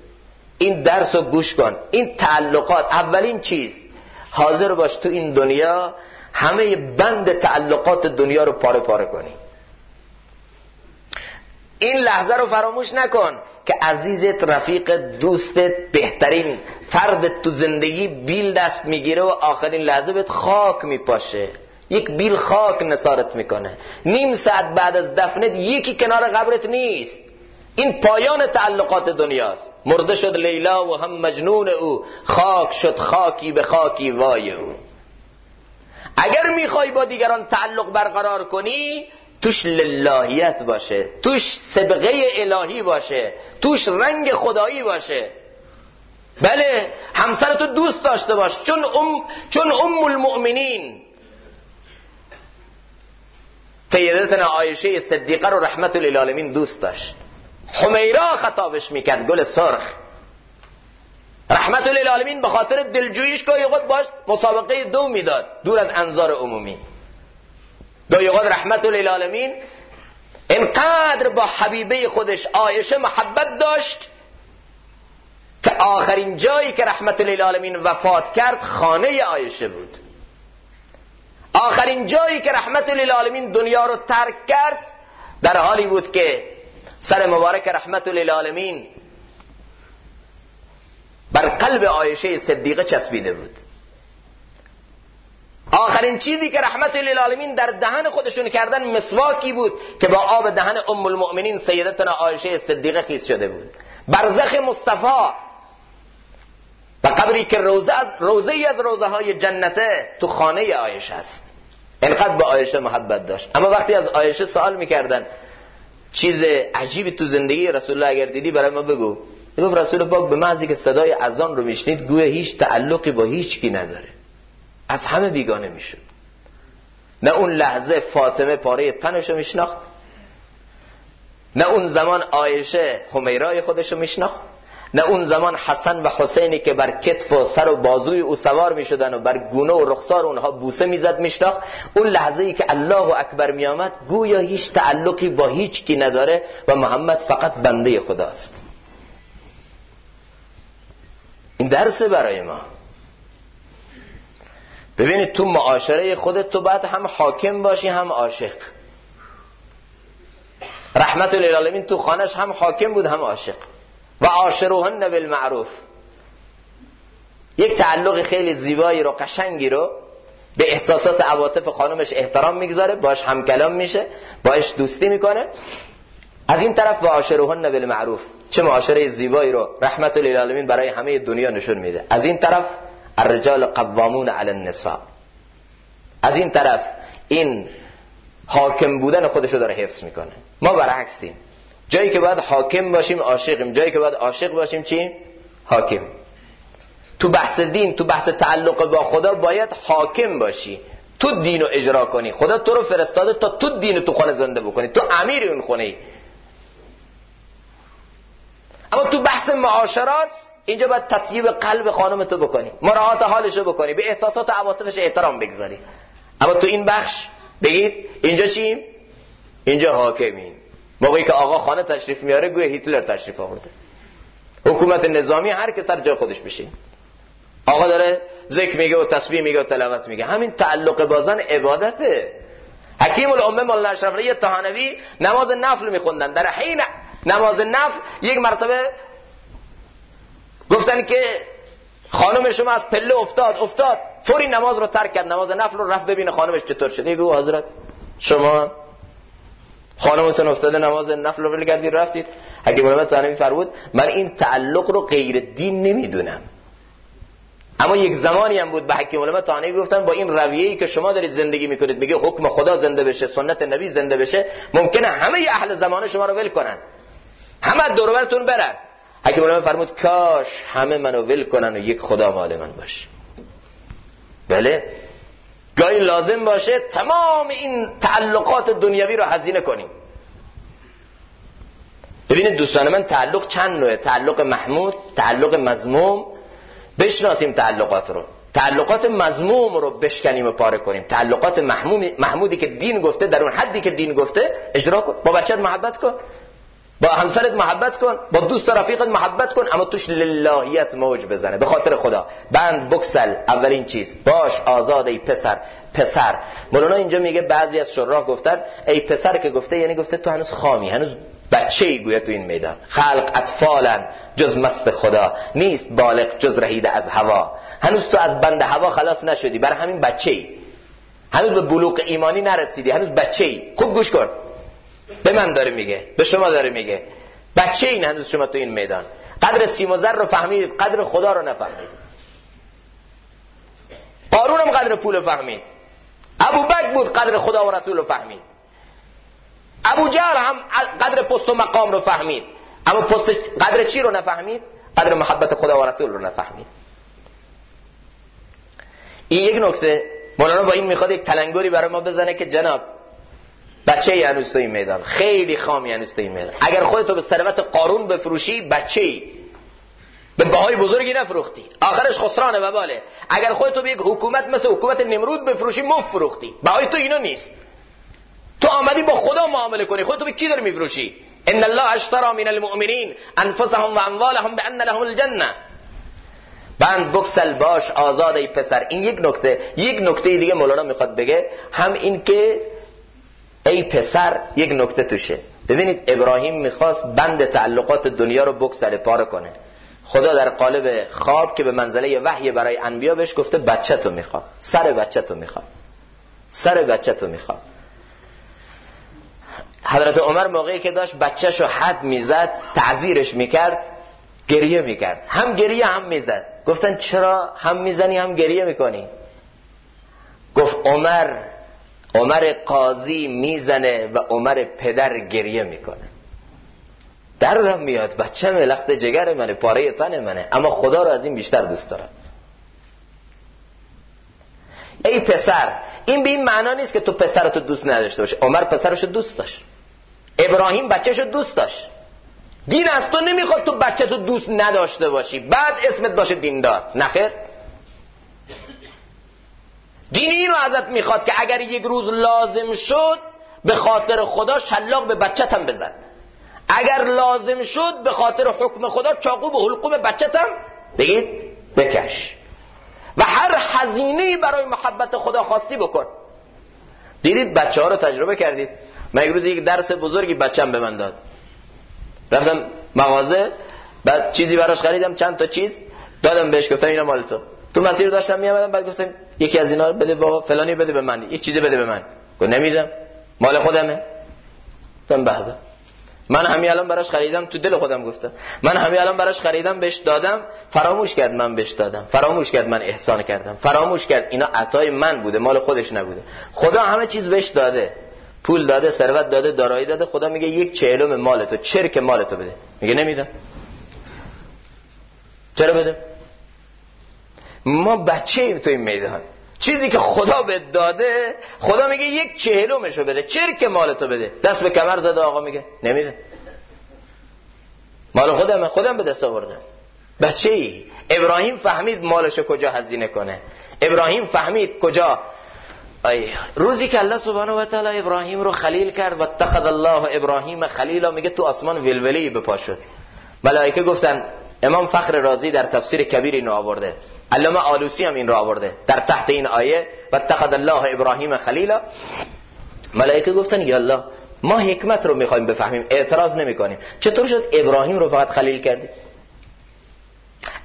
این درس رو گوش کن. این تعلقات اولین چیز. حاضر باش تو این دنیا همه بند تعلقات دنیا رو پاره پاره کنی. این لحظه رو فراموش نکن که عزیزت رفیق دوستت بهترین فرد تو زندگی بیل دست می‌گیره و آخرین لحظه بهت خاک میپاشه. یک بیل خاک نسارت می‌کنه. نیم ساعت بعد از دفنت یکی کنار قبرت نیست. این پایان تعلقات دنیاست. مرده شد لیلا و هم مجنون او. خاک شد خاکی به خاکی وای او. اگر می‌خوای با دیگران تعلق برقرار کنی توش للهیت باشه توش سبقه الهی باشه توش رنگ خدایی باشه. بله همسرتو دوست داشته باش چون ام, چون ام المؤمنین سیدتنا عایشه صدیقه رو رحمت للعالمین دوست داشت. حمیرا خطابش می‌کرد گل سرخ. رحمت للعالمین به خاطر دلجوییش که خود باش مسابقه دو می‌داد دور از انظار عمومی. دایقات رحمت للعالمین انقدر با حبیبه خودش آیشه محبت داشت که آخرین جایی که رحمت للعالمین وفات کرد خانه عایشه بود. آخرین جایی که رحمت للعالمین دنیا رو ترک کرد در حالی بود که سر مبارک رحمت للعالمین بر قلب عایشه صدیقه چسبیده بود. آخرین چیزی که رحمت للعالمین در دهن خودشون کردن مسواکی بود که با آب دهن ام المؤمنین سیدتنا عایشه صدیقه خیز شده بود. برزخ مصطفی و قبری که روزه از روزه از روزه های جنته تو خانه عایشه است. اینقدر به عایشه محبت داشت. اما وقتی از عایشه سوال می‌کردن چیز عجیبی تو زندگی رسول الله اگر دیدی برای ما بگو. می‌گفت رسول پاک به محضی که صدای اذان رو میشنید گویا هیچ تعلقی با هیچ کی نداره. از همه بیگانه می‌شد نه اون لحظه فاطمه پاره تنشو میشناخت نه اون زمان آیشه خمیرای خودشو میشناخت نه اون زمان حسن و حسینی که بر کتف و سر و بازوی او سوار می شدن و بر گونه و رخسار اونها بوسه می‌زد میشناخت. اون لحظه ای که الله اکبر می آمد گویا هیچ تعلقی با هیچ کی نداره و محمد فقط بنده خداست. این درس برای ما. ببینید تو معاشره خودت تو باید هم حاکم باشی هم عاشق. رحمت للعالمین تو خانش هم حاکم بود هم عاشق. و عاشروهن بالمعروف. یک تعلق خیلی زیبایی رو قشنگی رو به احساسات عواطف خانمش احترام می‌گذاره باش همکلام میشه باش دوستی می‌کنه. از این طرف و عاشروهن بالمعروف. چه معاشره زیبایی رو رحمت للعالمین برای همه دنیا نشون میده. از این طرف الرجال قوامون علی النساء. از این طرف این حاکم بودن خودش رو داره حفظ می‌کنه. ما برعکسیم. جایی که باید حاکم باشیم عاشقیم. جایی که باید عاشق باشیم چی؟ حاکم. تو بحث دین تو بحث تعلق با خدا باید حاکم باشی. تو دین رو اجرا کنی. خدا تو رو فرستاده تا تو دین تو خانه زنده بکنی. تو امیر اون خونه ای اما تو بحث معاشرات اینجا باید تطیب قلب خانم تو بکنی. مراعات حالش رو بکنی. به احساسات و عواطفش احترام بگذاری. اما تو این بخش بگید اینجا چیم اینجا حاکمین موقعی که آقا خانه تشریف میاره گویا هیتلر تشریف آورده. حکومت نظامی هر که سر جای خودش بشین. آقا داره ذکر میگه و تسبیح میگه و تلاوت میگه. همین تعلق بازن عبادته. حکیم الامه مولانا اشرف علی نماز نفل میخوندن. در حین نماز نفل یک مرتبه گفتن که خانم شما از پله افتاد افتاد. فوری نماز رو ترک کرد نماز نفل رو رفت ببینه خانمش چطور شده بگو حضرت شما خانمتون افتاده نماز نفل رو کردید رفتید. حکیم علامه تانوی فرمود من این تعلق رو غیر دین نمی‌دونم. اما یک زمانی هم بود به حکیم علامه تانوی گفتن با این رویه‌ای که شما دارید زندگی می‌کنید میگه حکم خدا زنده بشه سنت نبی زنده بشه ممکنه همه اهل زمانه شما رو ول کنن. همه دور برتون برن. حکیم علامه فرمود کاش همه منو ول کنن و یک خدا مال من باشه. بله؟ گاهی لازم باشه تمام این تعلقات دنیوی رو هزینه کنیم. ببینید دوستان من تعلق چند نوعه؟ تعلق محمود تعلق مزموم بشناسیم تعلقات رو. تعلقات مزموم رو بشکنیم و پاره کنیم. تعلقات محمودی که دین گفته در اون حدی که دین گفته اجرا کن. با بچت محبت کن. با همسرت محبت کن با دوست رفیقت محبت کن اما توش للهیت موج بزنه. به خاطر خدا. بند بکسل. اولین چیز. باش آزاد ای پسر. پسر. مولانا اینجا میگه بعضی از شراح گفتن ای پسر که گفته یعنی گفته تو هنوز خامی هنوز بچه ای تو این میدان. خلق اطفالن جز مست خدا. نیست بالغ جز رهیده از هوا. هنوز تو از بند هوا خلاص نشدی. بر همین بچه ای. هنوز به بلوغ ایمانی نرسیدی. هنوز بچه ای. خوب گوش کن. به من داره میگه به شما داره میگه. بچه این هنوز شما تو این میدان. قدر سیم و زر رو فهمید قدر خدا رو نفهمید. قارون هم قدر پول فهمید. ابو بک بود قدر خدا و رسول رو فهمید. ابو جهل هم قدر پست و مقام رو فهمید. اما پست قدر چی رو نفهمید؟ قدر محبت خدا و رسول رو نفهمید. این یک نکته مولانا با این می‌خواد یک تلنگری برای ما بزنه که جناب بچه هنوز این میدان. خیلی خامی هنوز این میدان. اگر خودتو به ثروت قارون بفروشی بچه ای. به بهای بزرگی نفروختی. آخرش خسران و باله اگر خودتو به یک حکومت مثل حکومت نمرود بفروشی مفروختی بهای تو اینا نیست. تو آمدی با خدا معامله کنی. خودتو به کی داری میفروشی؟ ان الله اشترى من المؤمنین انفسهم و اموالهم بان لهم الجنه. بند بکسل باش آزاد ای پسر. این یک نکته یک نکته دیگه مولانا می‌خواد بگه. هم این که ای پسر یک نکته توشه. ببینید ابراهیم می‌خواست بند تعلقات دنیا رو بکسل پاره کنه. خدا در قالب خواب که به منزله وحی برای انبیا بهش گفته بچه تو می‌خواد سر بچه تو می‌خواد سر بچه تو می‌خواد حضرت عمر موقعی که داشت بچهشو حد می‌زد تعذیرش می‌کرد گریه می‌کرد. هم گریه هم می‌زد. گفتن چرا؟ هم می‌زنی هم گریه می‌کنی. گفت عمر عمر قاضی می‌زنه و عمر پدر گریه می‌کنه. دردم میاد بچه لخت جگر منه پاره تن منه اما خدا رو از این بیشتر دوست دارم. ای پسر این به این معنا نیست که تو پسرتو دوست نداشته باشه عمر پسرشو دوست داشت. ابراهیم بچهشو دوست داشت. دین از تو نمی‌خواد تو بچه تو دوست نداشته باشی. بعد اسمت باشه دیندار. نخیر دین اینو ازت می‌خواد که اگر یک روز لازم شد به خاطر خدا شلاق به بچت هم بزن. اگر لازم شد به خاطر حکم خدا چاقو به حلقوم بچت هم بگید بکش. و هر هزینه برای محبت خدا خواستی بکن. دیدید بچه ها رو تجربه کردید؟ من یک روز یک درس بزرگی بچم به من داد. رفتم مغازه بعد چیزی براش خریدم چند تا چیز دادم بهش گفتم اینا مال تو. تو مسیر داشتم میامدم بعد گفتم یکی از اینا بده بابا فلانی بده به من یک چیزی بده به من. گفت نمیدم. مال خودمه. گفتم به من همین الان براش خریدم تو دل خودم گفتم. من همین الان براش خریدم بهش دادم فراموش کرد من بهش دادم. فراموش کرد من احسان کردم. فراموش کرد اینا عطای من بوده مال خودش نبوده. خدا همه چیز بهش داده. پول داده ثروت داده دارایی داده. خدا میگه یک چهلم مال تو چرک مال تو بده. میگه نمیدم. چرا بده ما بچه ایم تو این میدان. چیزی که خدا به داده خدا میگه یک چهلومشو بده چرک مال تو بده. دست به کمر زده آقا میگه نمیده. مال خودم خودم به دست آوردم. بچه ای ابراهیم فهمید مالشو کجا هزینه کنه. ابراهیم فهمید کجا. ای روزی که الله سبحانه و تعالی ابراهیم رو خلیل کرد و اتخذ الله ابراهیم خلیلا میگه تو آسمان ولولی به پا شد. ملائکه گفتن امام فخر رازی در تفسیر کبیر اینو آورده. علامه آلوسی هم این رو آورده در تحت این آیه و اتخذ الله ابراهیم خلیلا. ملائکه گفتن یا الله ما حکمت رو می‌خوایم بفهمیم اعتراض نمی کنیم چطور شد ابراهیم رو فقط خلیل کردی؟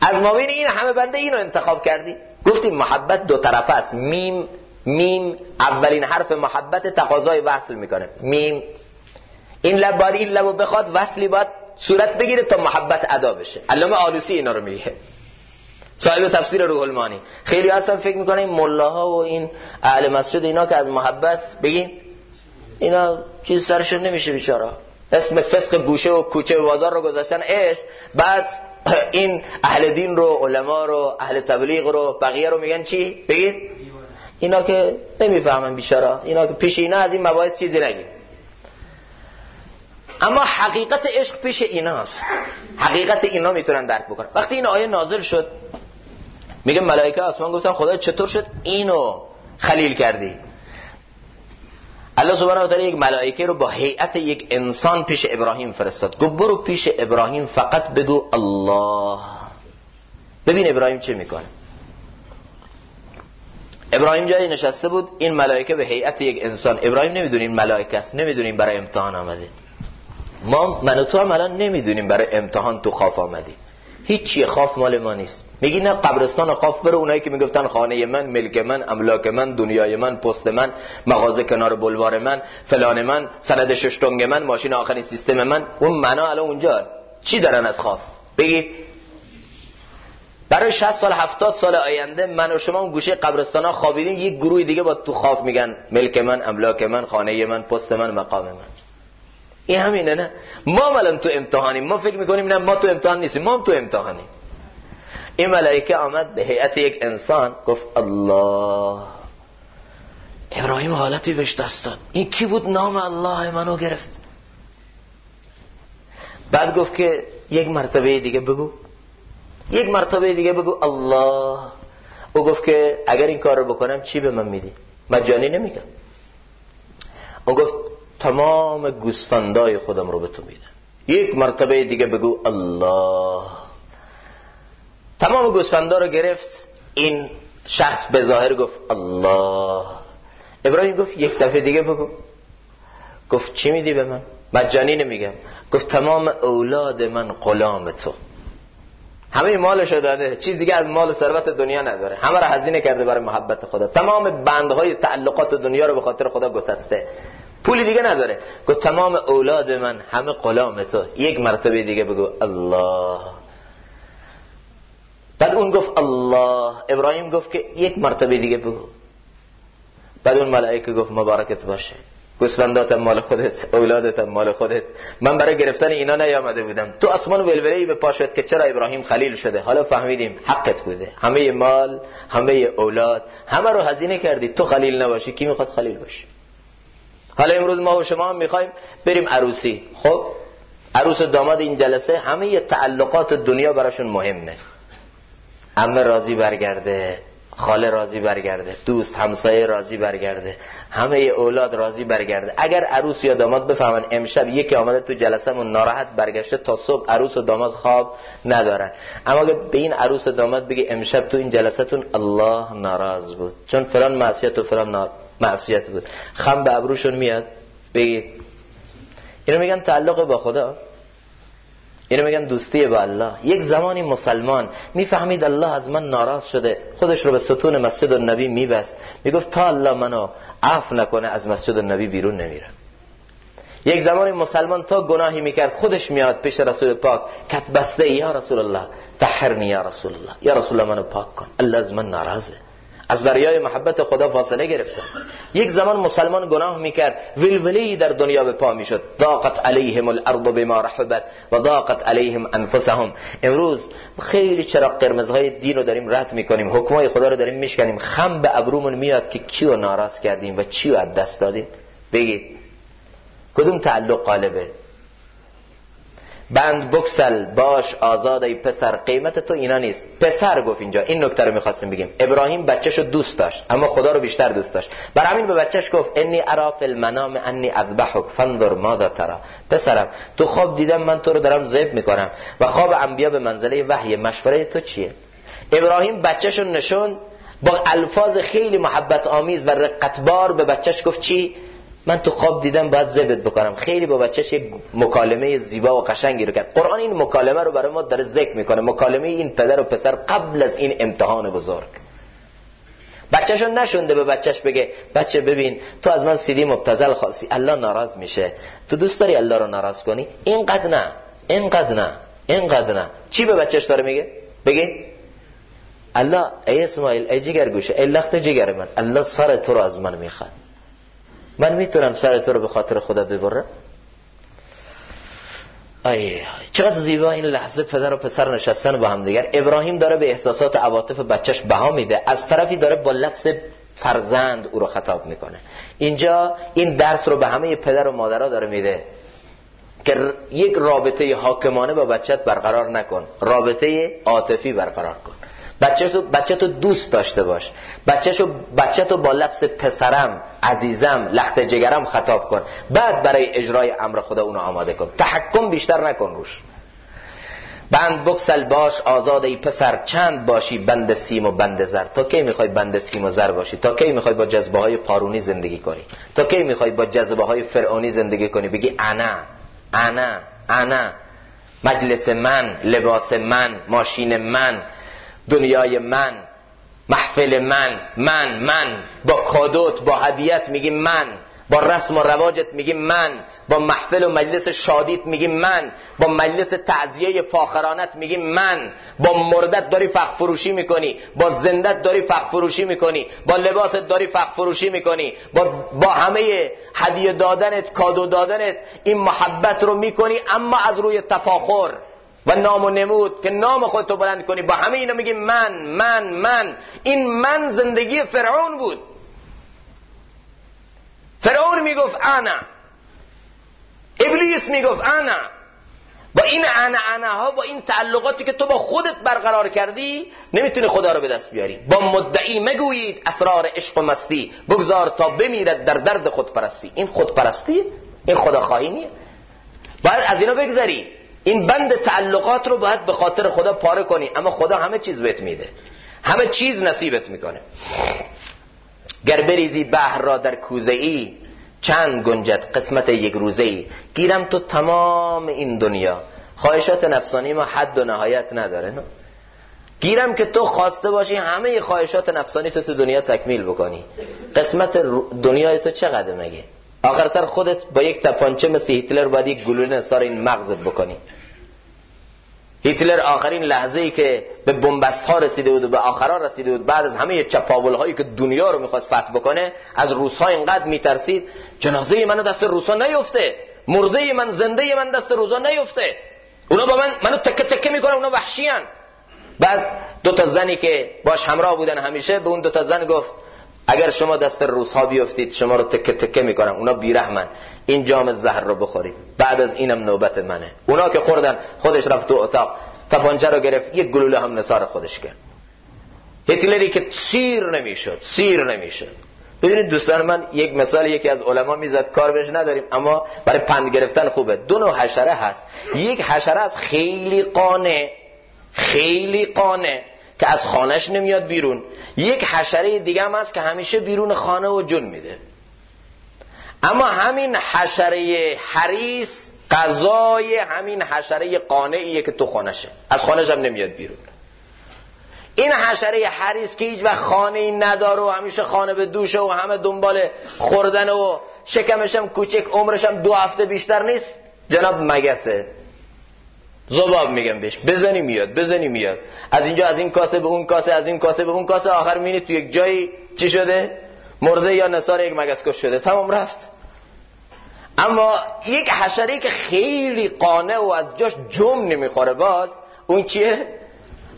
از ما بین این همه بنده اینو انتخاب کردی؟ گفتیم محبت دو طرفه است. میم میم اولین حرف محبت تقاضای وصل می‌کنه. میم. این لب باید این لبو بخواد وصلی باید صورت بگیره تا محبت ادا بشه. علامه آلوسی اینا رو میگه. صاحب تفسیر روح المعانی. خیلی اصلا فکر می‌کنه این ملاها و این اهل مسجد اینا که از محبت بگین اینا چیز سرشون نمیشه بیچاره. اسم فسق گوشه و کوچه و بازار رو گذاشتن اش بعد این اهل دین رو علما رو اهل تبلیغ رو بقیه رو میگن چی؟ بگید. اینا که نمی‌فهمن بیچاره. اینا که پیش اینا از این مباحث چیزی نگید اما حقیقت عشق پیش ایناست. حقیقت اینا می‌تونن درک بکنن. وقتی این آیه نازل شد میگه ملائکه آسمان گفتن خدا چطور شد اینو خلیل کردی؟ الله سبحانه و تعالی یک ملائکه رو با هیئت یک انسان پیش ابراهیم فرستاد. گفت برو پیش ابراهیم فقط بگو الله. ببین ابراهیم چه می‌کنه. ابراهیم جایی نشسته بود این ملائکه به هیئت یک انسان. ابراهیم نمی‌دونیم ملائکه است نمی‌دونیم برای امتحان آمده. ما من و تو هم الان نمی‌دونیم برای امتحان تو خواب آمدی. هیچی خوف مال ما نیست. میگی نه قبرستان خوف بره اونایی که می‌گفتن خانه من ملک من املاک من دنیای من پست من مغازه کنار بلوار من فلان من سند ششتونگ من ماشین آخرین سیستم من. اون معنا الان اونجا. چی دارن از خوف؟ بگی. برای 60 سال 70 سال آینده من و شما اون گوشه قبرستان ها خوابیدیم یک گروه دیگه با تو خواب میگن ملک من املاک من خانه من پست من مقام من. این همینه نه؟ ما الان تو امتحانیم ما فکر می‌کنیم نه ما تو امتحان نیستیم. ما تو امتحانیم. این ملائکه آمد به هیئت یک انسان گفت الله. ابراهیم حالتی بهش دست داد. این کی بود نام الله منو گرفت؟ بعد گفت که یک مرتبه دیگه بگو. یک مرتبه دیگه بگو الله. او گفت که اگر این کار رو بکنم چی به من میدی؟ مجانی نمیگم. او گفت تمام گوسفندای خودم رو به تو میدم. یک مرتبه دیگه بگو الله. تمام گوسفندا رو گرفت. این شخص به ظاهر گفت الله. ابراهیم گفت یک دفعه دیگه بگو. گفت چی میدی به من؟ مجانی نمیگم. گفت تمام اولاد من غلام تو. همه مالشو داده. چیز دیگه از مال ثروت دنیا نداره. همه را هزینه کرده برای محبت خدا. تمام بندهای تعلقات دنیا رو به خاطر خدا گسسته. پولی دیگه نداره. گفت تمام اولاد من همه غلام تو. یک مرتبه دیگه بگو الله. بعد اون گفت الله. ابراهیم گفت که یک مرتبه دیگه بگو. بعد اون ملائکه گفت مبارکت باشه. گوسفندات مال خودت اولادت مال خودت. من برای گرفتن اینا نیامده بودم. تو آسمان ولوله به پاشد که چرا ابراهیم خلیل شده؟ حالا فهمیدیم حقت بوده. همه مال همه اولاد همه رو هزینه کردی. تو خلیل نباشی. کی می‌خواد خلیل باشه؟ حالا امروز ما و شما هم می‌خوایم بریم عروسی. خب عروس و داماد این جلسه همه تعلقات دنیا براشون مهمه. امه راضی برگرده خاله راضی برگرده دوست همسایه راضی برگرده همه اولاد راضی برگرده. اگر عروس یا داماد بفهمن امشب یکی آمده تو جلسهمون ناراحت برگشته تا صبح عروس و داماد خواب ندارن. اما اگر به این عروس و داماد بگی امشب تو این جلسهتون الله ناراض بود. چون فلان معصیت و فلان معصیت بود. خم به ابروشون میاد بگید اینو میگن تعلق با خدا. اینو میگن دوستی با الله. یک زمانی مسلمان می‌فهمید الله از من ناراض شده. خودش رو به ستون مسجد النبی میبست. می‌گفت تا الله منو عفو نکنه از مسجد النبی بیرون نمیرم یک زمانی مسلمان تا گناهی می‌کرد خودش میاد پیش رسول پاک. کت بسته یا رسول الله تحرنی یا رسول الله. یا رسول الله منو پاک کن. الله از من ناراضه. از دریای محبت خدا فاصله گرفتن. یک زمان مسلمان گناه می‌کرد. ولولی در دنیا به پا می‌شد. ضاقت علیهم الارض بما رحبت و ضاقت علیهم انفسهم. امروز خیلی چراغ قرمزهای دین رو داریم رد می‌کنیم حکمای خدا رو داریم میشکنیم. خم به ابرومون میاد که کیو ناراض کردیم و چیو از دست دادیم؟ بگید. کدوم تعلق قالبه؟ بند بکسل باش آزاد ای پسر قیمت تو اینا نیست. پسر گفت اینجا این نکته رو می‌خواستیم بگیم. ابراهیم بچهشو دوست داشت اما خدا رو بیشتر دوست داشت. بر همین به بچهش گفت انی ارا فی المنام انی اذبحک فانظر ماذا ترى پسرم تو خواب دیدم من تو رو دارم ذبح می‌کنم و خواب انبیا به منزله وحی مشوره تو چیه؟ ابراهیم بچهشو نشون با الفاظ خیلی محبت آمیز و رقتبار به بچهش گفت چی؟ من تو خواب دیدم باید زبد بکنم. خیلی با بچهش یک مکالمه زیبا و قشنگی رو کرد. قرآن این مکالمه رو برای ما داره ذکر می‌کنه. مکالمه این پدر و پسر قبل از این امتحان بزرگ. بچهشو نشونده به بچهش بگه بچه ببین تو از من سیدی مبتزل خاصی. الله ناراض میشه. تو دوست داری الله رو ناراض کنی؟ اینقدر نه. اینقدر نه. اینقدر نه. چی به بچهش داره میگه؟ بگی الله ای اسماعیل ای جگر گوشه ای لخت جگر من. الله سر تو رو از من می‌خواد. من می‌تونم سر تو رو به خاطر خدا ببرم؟ ای چقدر زیبا این لحظه پدر و پسر نشستن با هم دیگر ابراهیم داره به احساسات عواطف بچهش بها میده. از طرفی داره با لفظ فرزند او رو خطاب می‌کنه. اینجا این درس رو به همه پدر و مادرها داره میده که یک رابطه حاکمانه با بچت برقرار نکن. رابطه عاطفی برقرار کن. بچه تو دوست داشته باش. بچه بچه تو با لفظ پسرم عزیزم لخت جگرم خطاب کن. بعد برای اجرای امر خدا اونو آماده کن. تحکم بیشتر نکن روش. بند بکسل باش آزاد ای پسر. چند باشی بند سیم و بند زر؟ تا کی می‌خوای بند سیم و زر باشی؟ تا کی می‌خوای با جذبه های قارونی زندگی کنی؟ تا کی می‌خوای با جذبه های فرعونی زندگی کنی؟ بگی انا انا انا. مجلس من لباس من ماشین من دنیای من محفل من من من. با کادوت با هدیت میگی من. با رسم و رواجت میگی من. با محفل و مجلس شادیت میگی من. با مجلس تعذیه فاخرانت میگی من. با مردت داری فخ فروشی می‌کنی. با زندت داری فخ فروشی می‌کنی. با لباست داری فخ فروشی می‌کنی. با, با همه هدیه دادنت کادو دادنت این محبت رو می‌کنی اما از روی تفاخر. و نام و نمود که نام خودتو بلند کنی. با همه اینا میگی من من من. این من زندگی فرعون بود. فرعون می‌گفت انا. ابلیس می‌گفت انا. با این انا انا ها با این تعلقاتی که تو با خودت برقرار کردی نمی‌تونی خدا رو به دست بیاری. با مدعی مگویید اسرار عشق و مستی. بگذار تا بمیرد در درد خودپرستی. این خودپرستی این خدا خواهی نیه. باید از اینا بگذری. این بند تعلقات رو باید به خاطر خدا پاره کنی. اما خدا همه چیز بهت میده. همه چیز نصیبت می‌کنه. گر بریزی بحر را در کوزه ای چند گنجت قسمت یک روزه ای گیرم تو تمام این دنیا. خواهشات نفسانی ما حد و نهایت نداره نه؟ گیرم که تو خواسته باشی همه خواهشات نفسانی تو تو دنیا تکمیل بکنی. قسمت دنیای تو چقدر مگه؟ آخر سر خودت با یک تپانچه مثل هیتلر باید یک گلوله نصار این مغزت بکنی. هیتلر آخرین لحظه ای که به بنبست ها رسیده بود و به آخرا رسیده بود بعد از همه چپاول هایی که دنیا رو می‌خواست فتح بکنه از روس ها اینقدر میترسید جنازه منو دست روس ها نیفته مرده من زنده من دست روس ها نیفته. اونا با من منو تکه تکه می‌کنن اونا وحشیان. بعد دو تا زنی که باش همراه بودن همیشه به اون دو تا زن گفت اگر شما دست روس ها بیفتید شما رو تکه تکه می‌کنم اونا بیرحمن. این جام زهر رو بخورید. بعد از اینم نوبت منه. اونا که خوردن خودش رفت تو اتاق. تپانچه رو گرفت. یک گلوله هم نصار خودش کرد. هیتلری که سیر نمی‌شد سیر نمی‌شد. ببینید دوستان من یک مثال یکی از علما می‌زد. کار بهش نداریم اما برای پند گرفتن خوبه. دو نوع حشره هست. یک حشره از خیلی قانه خیلی قانه که از خانهش نمیاد بیرون. یک حشره دیگه هم هست که همیشه بیرون خانه و جن میده. اما همین حشره حریس قضای همین حشره قانعیه که تو خانشه از خانهش هم نمیاد بیرون. این حشره حریس که هیچ وقت خانه ای نداره و همیشه خانه به دوشه و همه دنبال خوردن و شکمش هم کوچک عمرش هم دو هفته بیشتر نیست. جناب مگسه زباب میگم بهش. بزنی میاد بزنی میاد. از اینجا از این کاسه به اون کاسه از این کاسه به اون کاسه. آخر مینی تو یک جایی چی شده؟ مرده یا نصار یک مگس شده. تمام رفت. اما یک حشره که خیلی قانه و از جاش جم نمی‌خوره باز اون چیه؟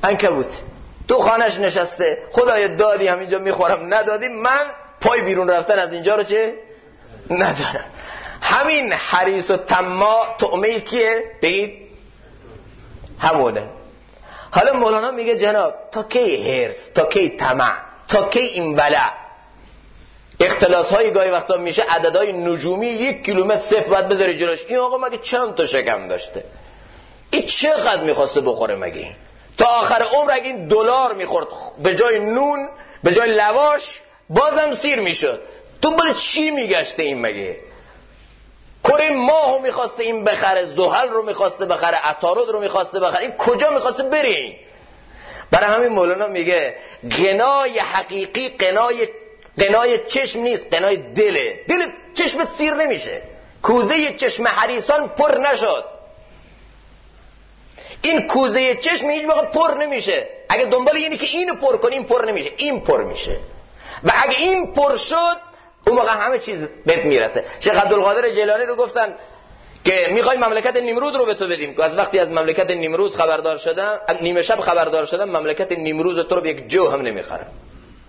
انکبوت تو خانش نشسته. خدای دادی همینجا می‌خورم. ندادی من پای بیرون رفتن از اینجا رو چه؟ ندارم. همین حریص و تما تعمه کیه؟ بگید. همونه. حالا مولانا میگه جناب تا کی هرس تا کی طمع تا کی این ولع اختلاس های گاهی وقتا میشه عددهای نجومی یک کیلومتر صفر باید بذاری جلوش. این آقا مگه چند تا شکم داشته؟ این چقدر می‌خواسته بخوره مگه تا آخر عمر اگه این دلار می‌خورد به جای نون به جای لواش بازم سیر می‌شد. بله چی میگشته این مگه؟ کره ماهو می‌خواسته این بخره زحل رو می‌خواسته بخره عطارد رو می‌خواسته بخره این کجا می‌خواسته بری؟ برای همین مولانا میگه قنای حقیقی قنای قنای چشم نیست قنای دله دل چشم سیر نمیشه. کوزه چشم حریسان پر نشد. این کوزه چشم هیچ موقع پر نمیشه. اگه دنبال اینی که اینو پر کنی این پر نمیشه. این پر میشه. و اگه این پر شد اون موقع همه چیز بهت می‌رسه. شیخ عبدالقادر جیلانی رو گفتن که می‌خوای مملکت نمرود رو به تو بدیم. که از وقتی از مملکت نمروز خبردار شدم نیمه شب خبردار شدم مملکت نمروز تو رو به یک جو هم نمی‌خرم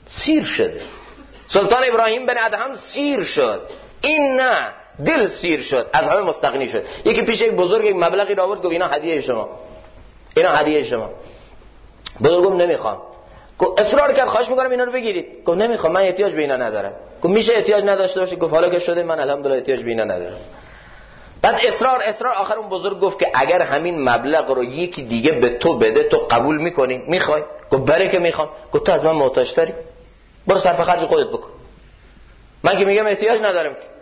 سیر شده. سلطان ابراهیم بن ادهم سیر شد. این نه دل سیر شد. از همه مستغنی شد. یکی پیش یک بزرگ یک مبلغی را آورد گفت اینا هدیه شما. اینا هدیه شما. بزرگم نمی‌خوام. گفت اصرار کرد خواهش می‌کنم اینا رو بگیرید. گفت نمی‌خوام من احتیاج به اینا ندارم. گفت میشه احتیاج نداشته باشی؟ گفت حالا که شده من الحمدلله احتیاج به ندارم. بعد اصرار اصرار. آخر اون بزرگ گفت که اگر همین مبلغ رو یکی دیگه به تو بده تو قبول می‌کنی؟ می‌خوای؟ گفت بره که می‌خوام. گفت تو از من محتاج داری برو صرف خرج خودت بکن. من که میگم احتیاج ندارم که.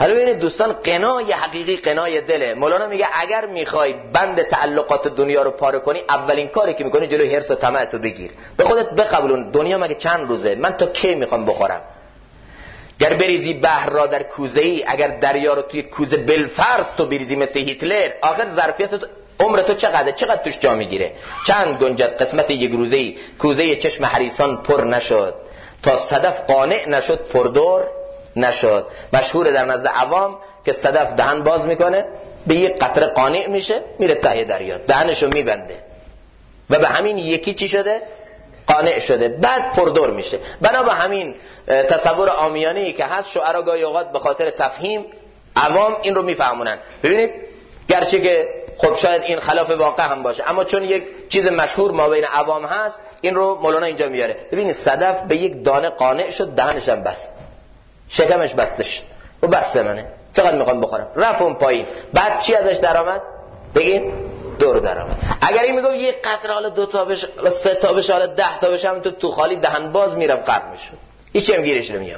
حالا ببینید دوستان قنای حقیقی قنای دله. مولانا میگه اگر می‌خوای بند تعلقات دنیا رو پاره کنی اولین کاری که می‌کنی جلوی حرس و طمع تو بگیر. به خودت بقبولون دنیا مگه چند روزه؟ من تا کی می‌خوام بخورم؟ گر بریزی بحر را در کوزه ای اگر دریا رو توی کوزه بلفرس تو بریزی مثل هیتلر آخر ظرفیت تو عمر تو چقدر چقدر توش جا می‌گیره؟ چند گنجت قسمت یک روزه ای کوزه چشم حریسان پر نشد. تا صدف قانع نشد پردور نشد. مشهور در نزد عوام که صدف دهن باز می‌کنه به یک قطره قانع میشه میره ته دریا دهنشو میبنده. و به همین یکی چی شده؟ قانع شده. بعد پردور میشه. بنا به همین تصور آمیانه ای که هست شعرا گاهی اوقات به خاطر تفهیم عوام این رو میفهمونن. ببینید گرچه که خب شاید این خلاف واقع هم باشه اما چون یک چیز مشهور ما بین عوام هست این رو مولانا اینجا میاره. ببینید صدف به یک دانه قانع شد دهنش هم بست. شکمش بسته شد. و بسته منه. چقدر می‌خوام بخورم؟ رفت اون پایین. بعد چی ازش درآمد؟ بگید دور درآمد. اگر این میگم یه قطره حالا دو تا بشه سه تا بشه حالا ده تا بشه تو تو خالی دهن باز میرم قرب میشم. هیچ هم گیرش نمیگم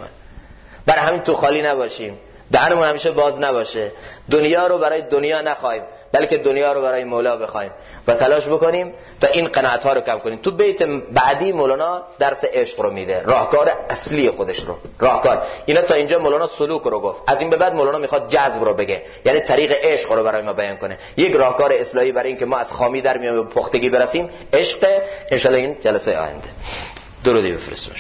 برای همین تو خالی نباشیم. دهنمون همیشه باز نباشه. دنیا رو برای دنیا نخواهیم. بلکه دنیا رو برای مولا بخوایم و تلاش بکنیم تا این قناعت ها رو کم کنیم. تو بیت بعدی مولانا درس عشق رو میده راهکار اصلی خودش رو راهکار. اینا تا اینجا مولانا سلوک رو گفت. از این به بعد مولانا می‌خواد جذب رو بگه یعنی طریق عشق رو برای ما بیان کنه. یک راهکار اصلاحی برای اینکه ما از خامی در میام به پختگی برسیم عشق. ان این جلسه آینده. درودی بفرست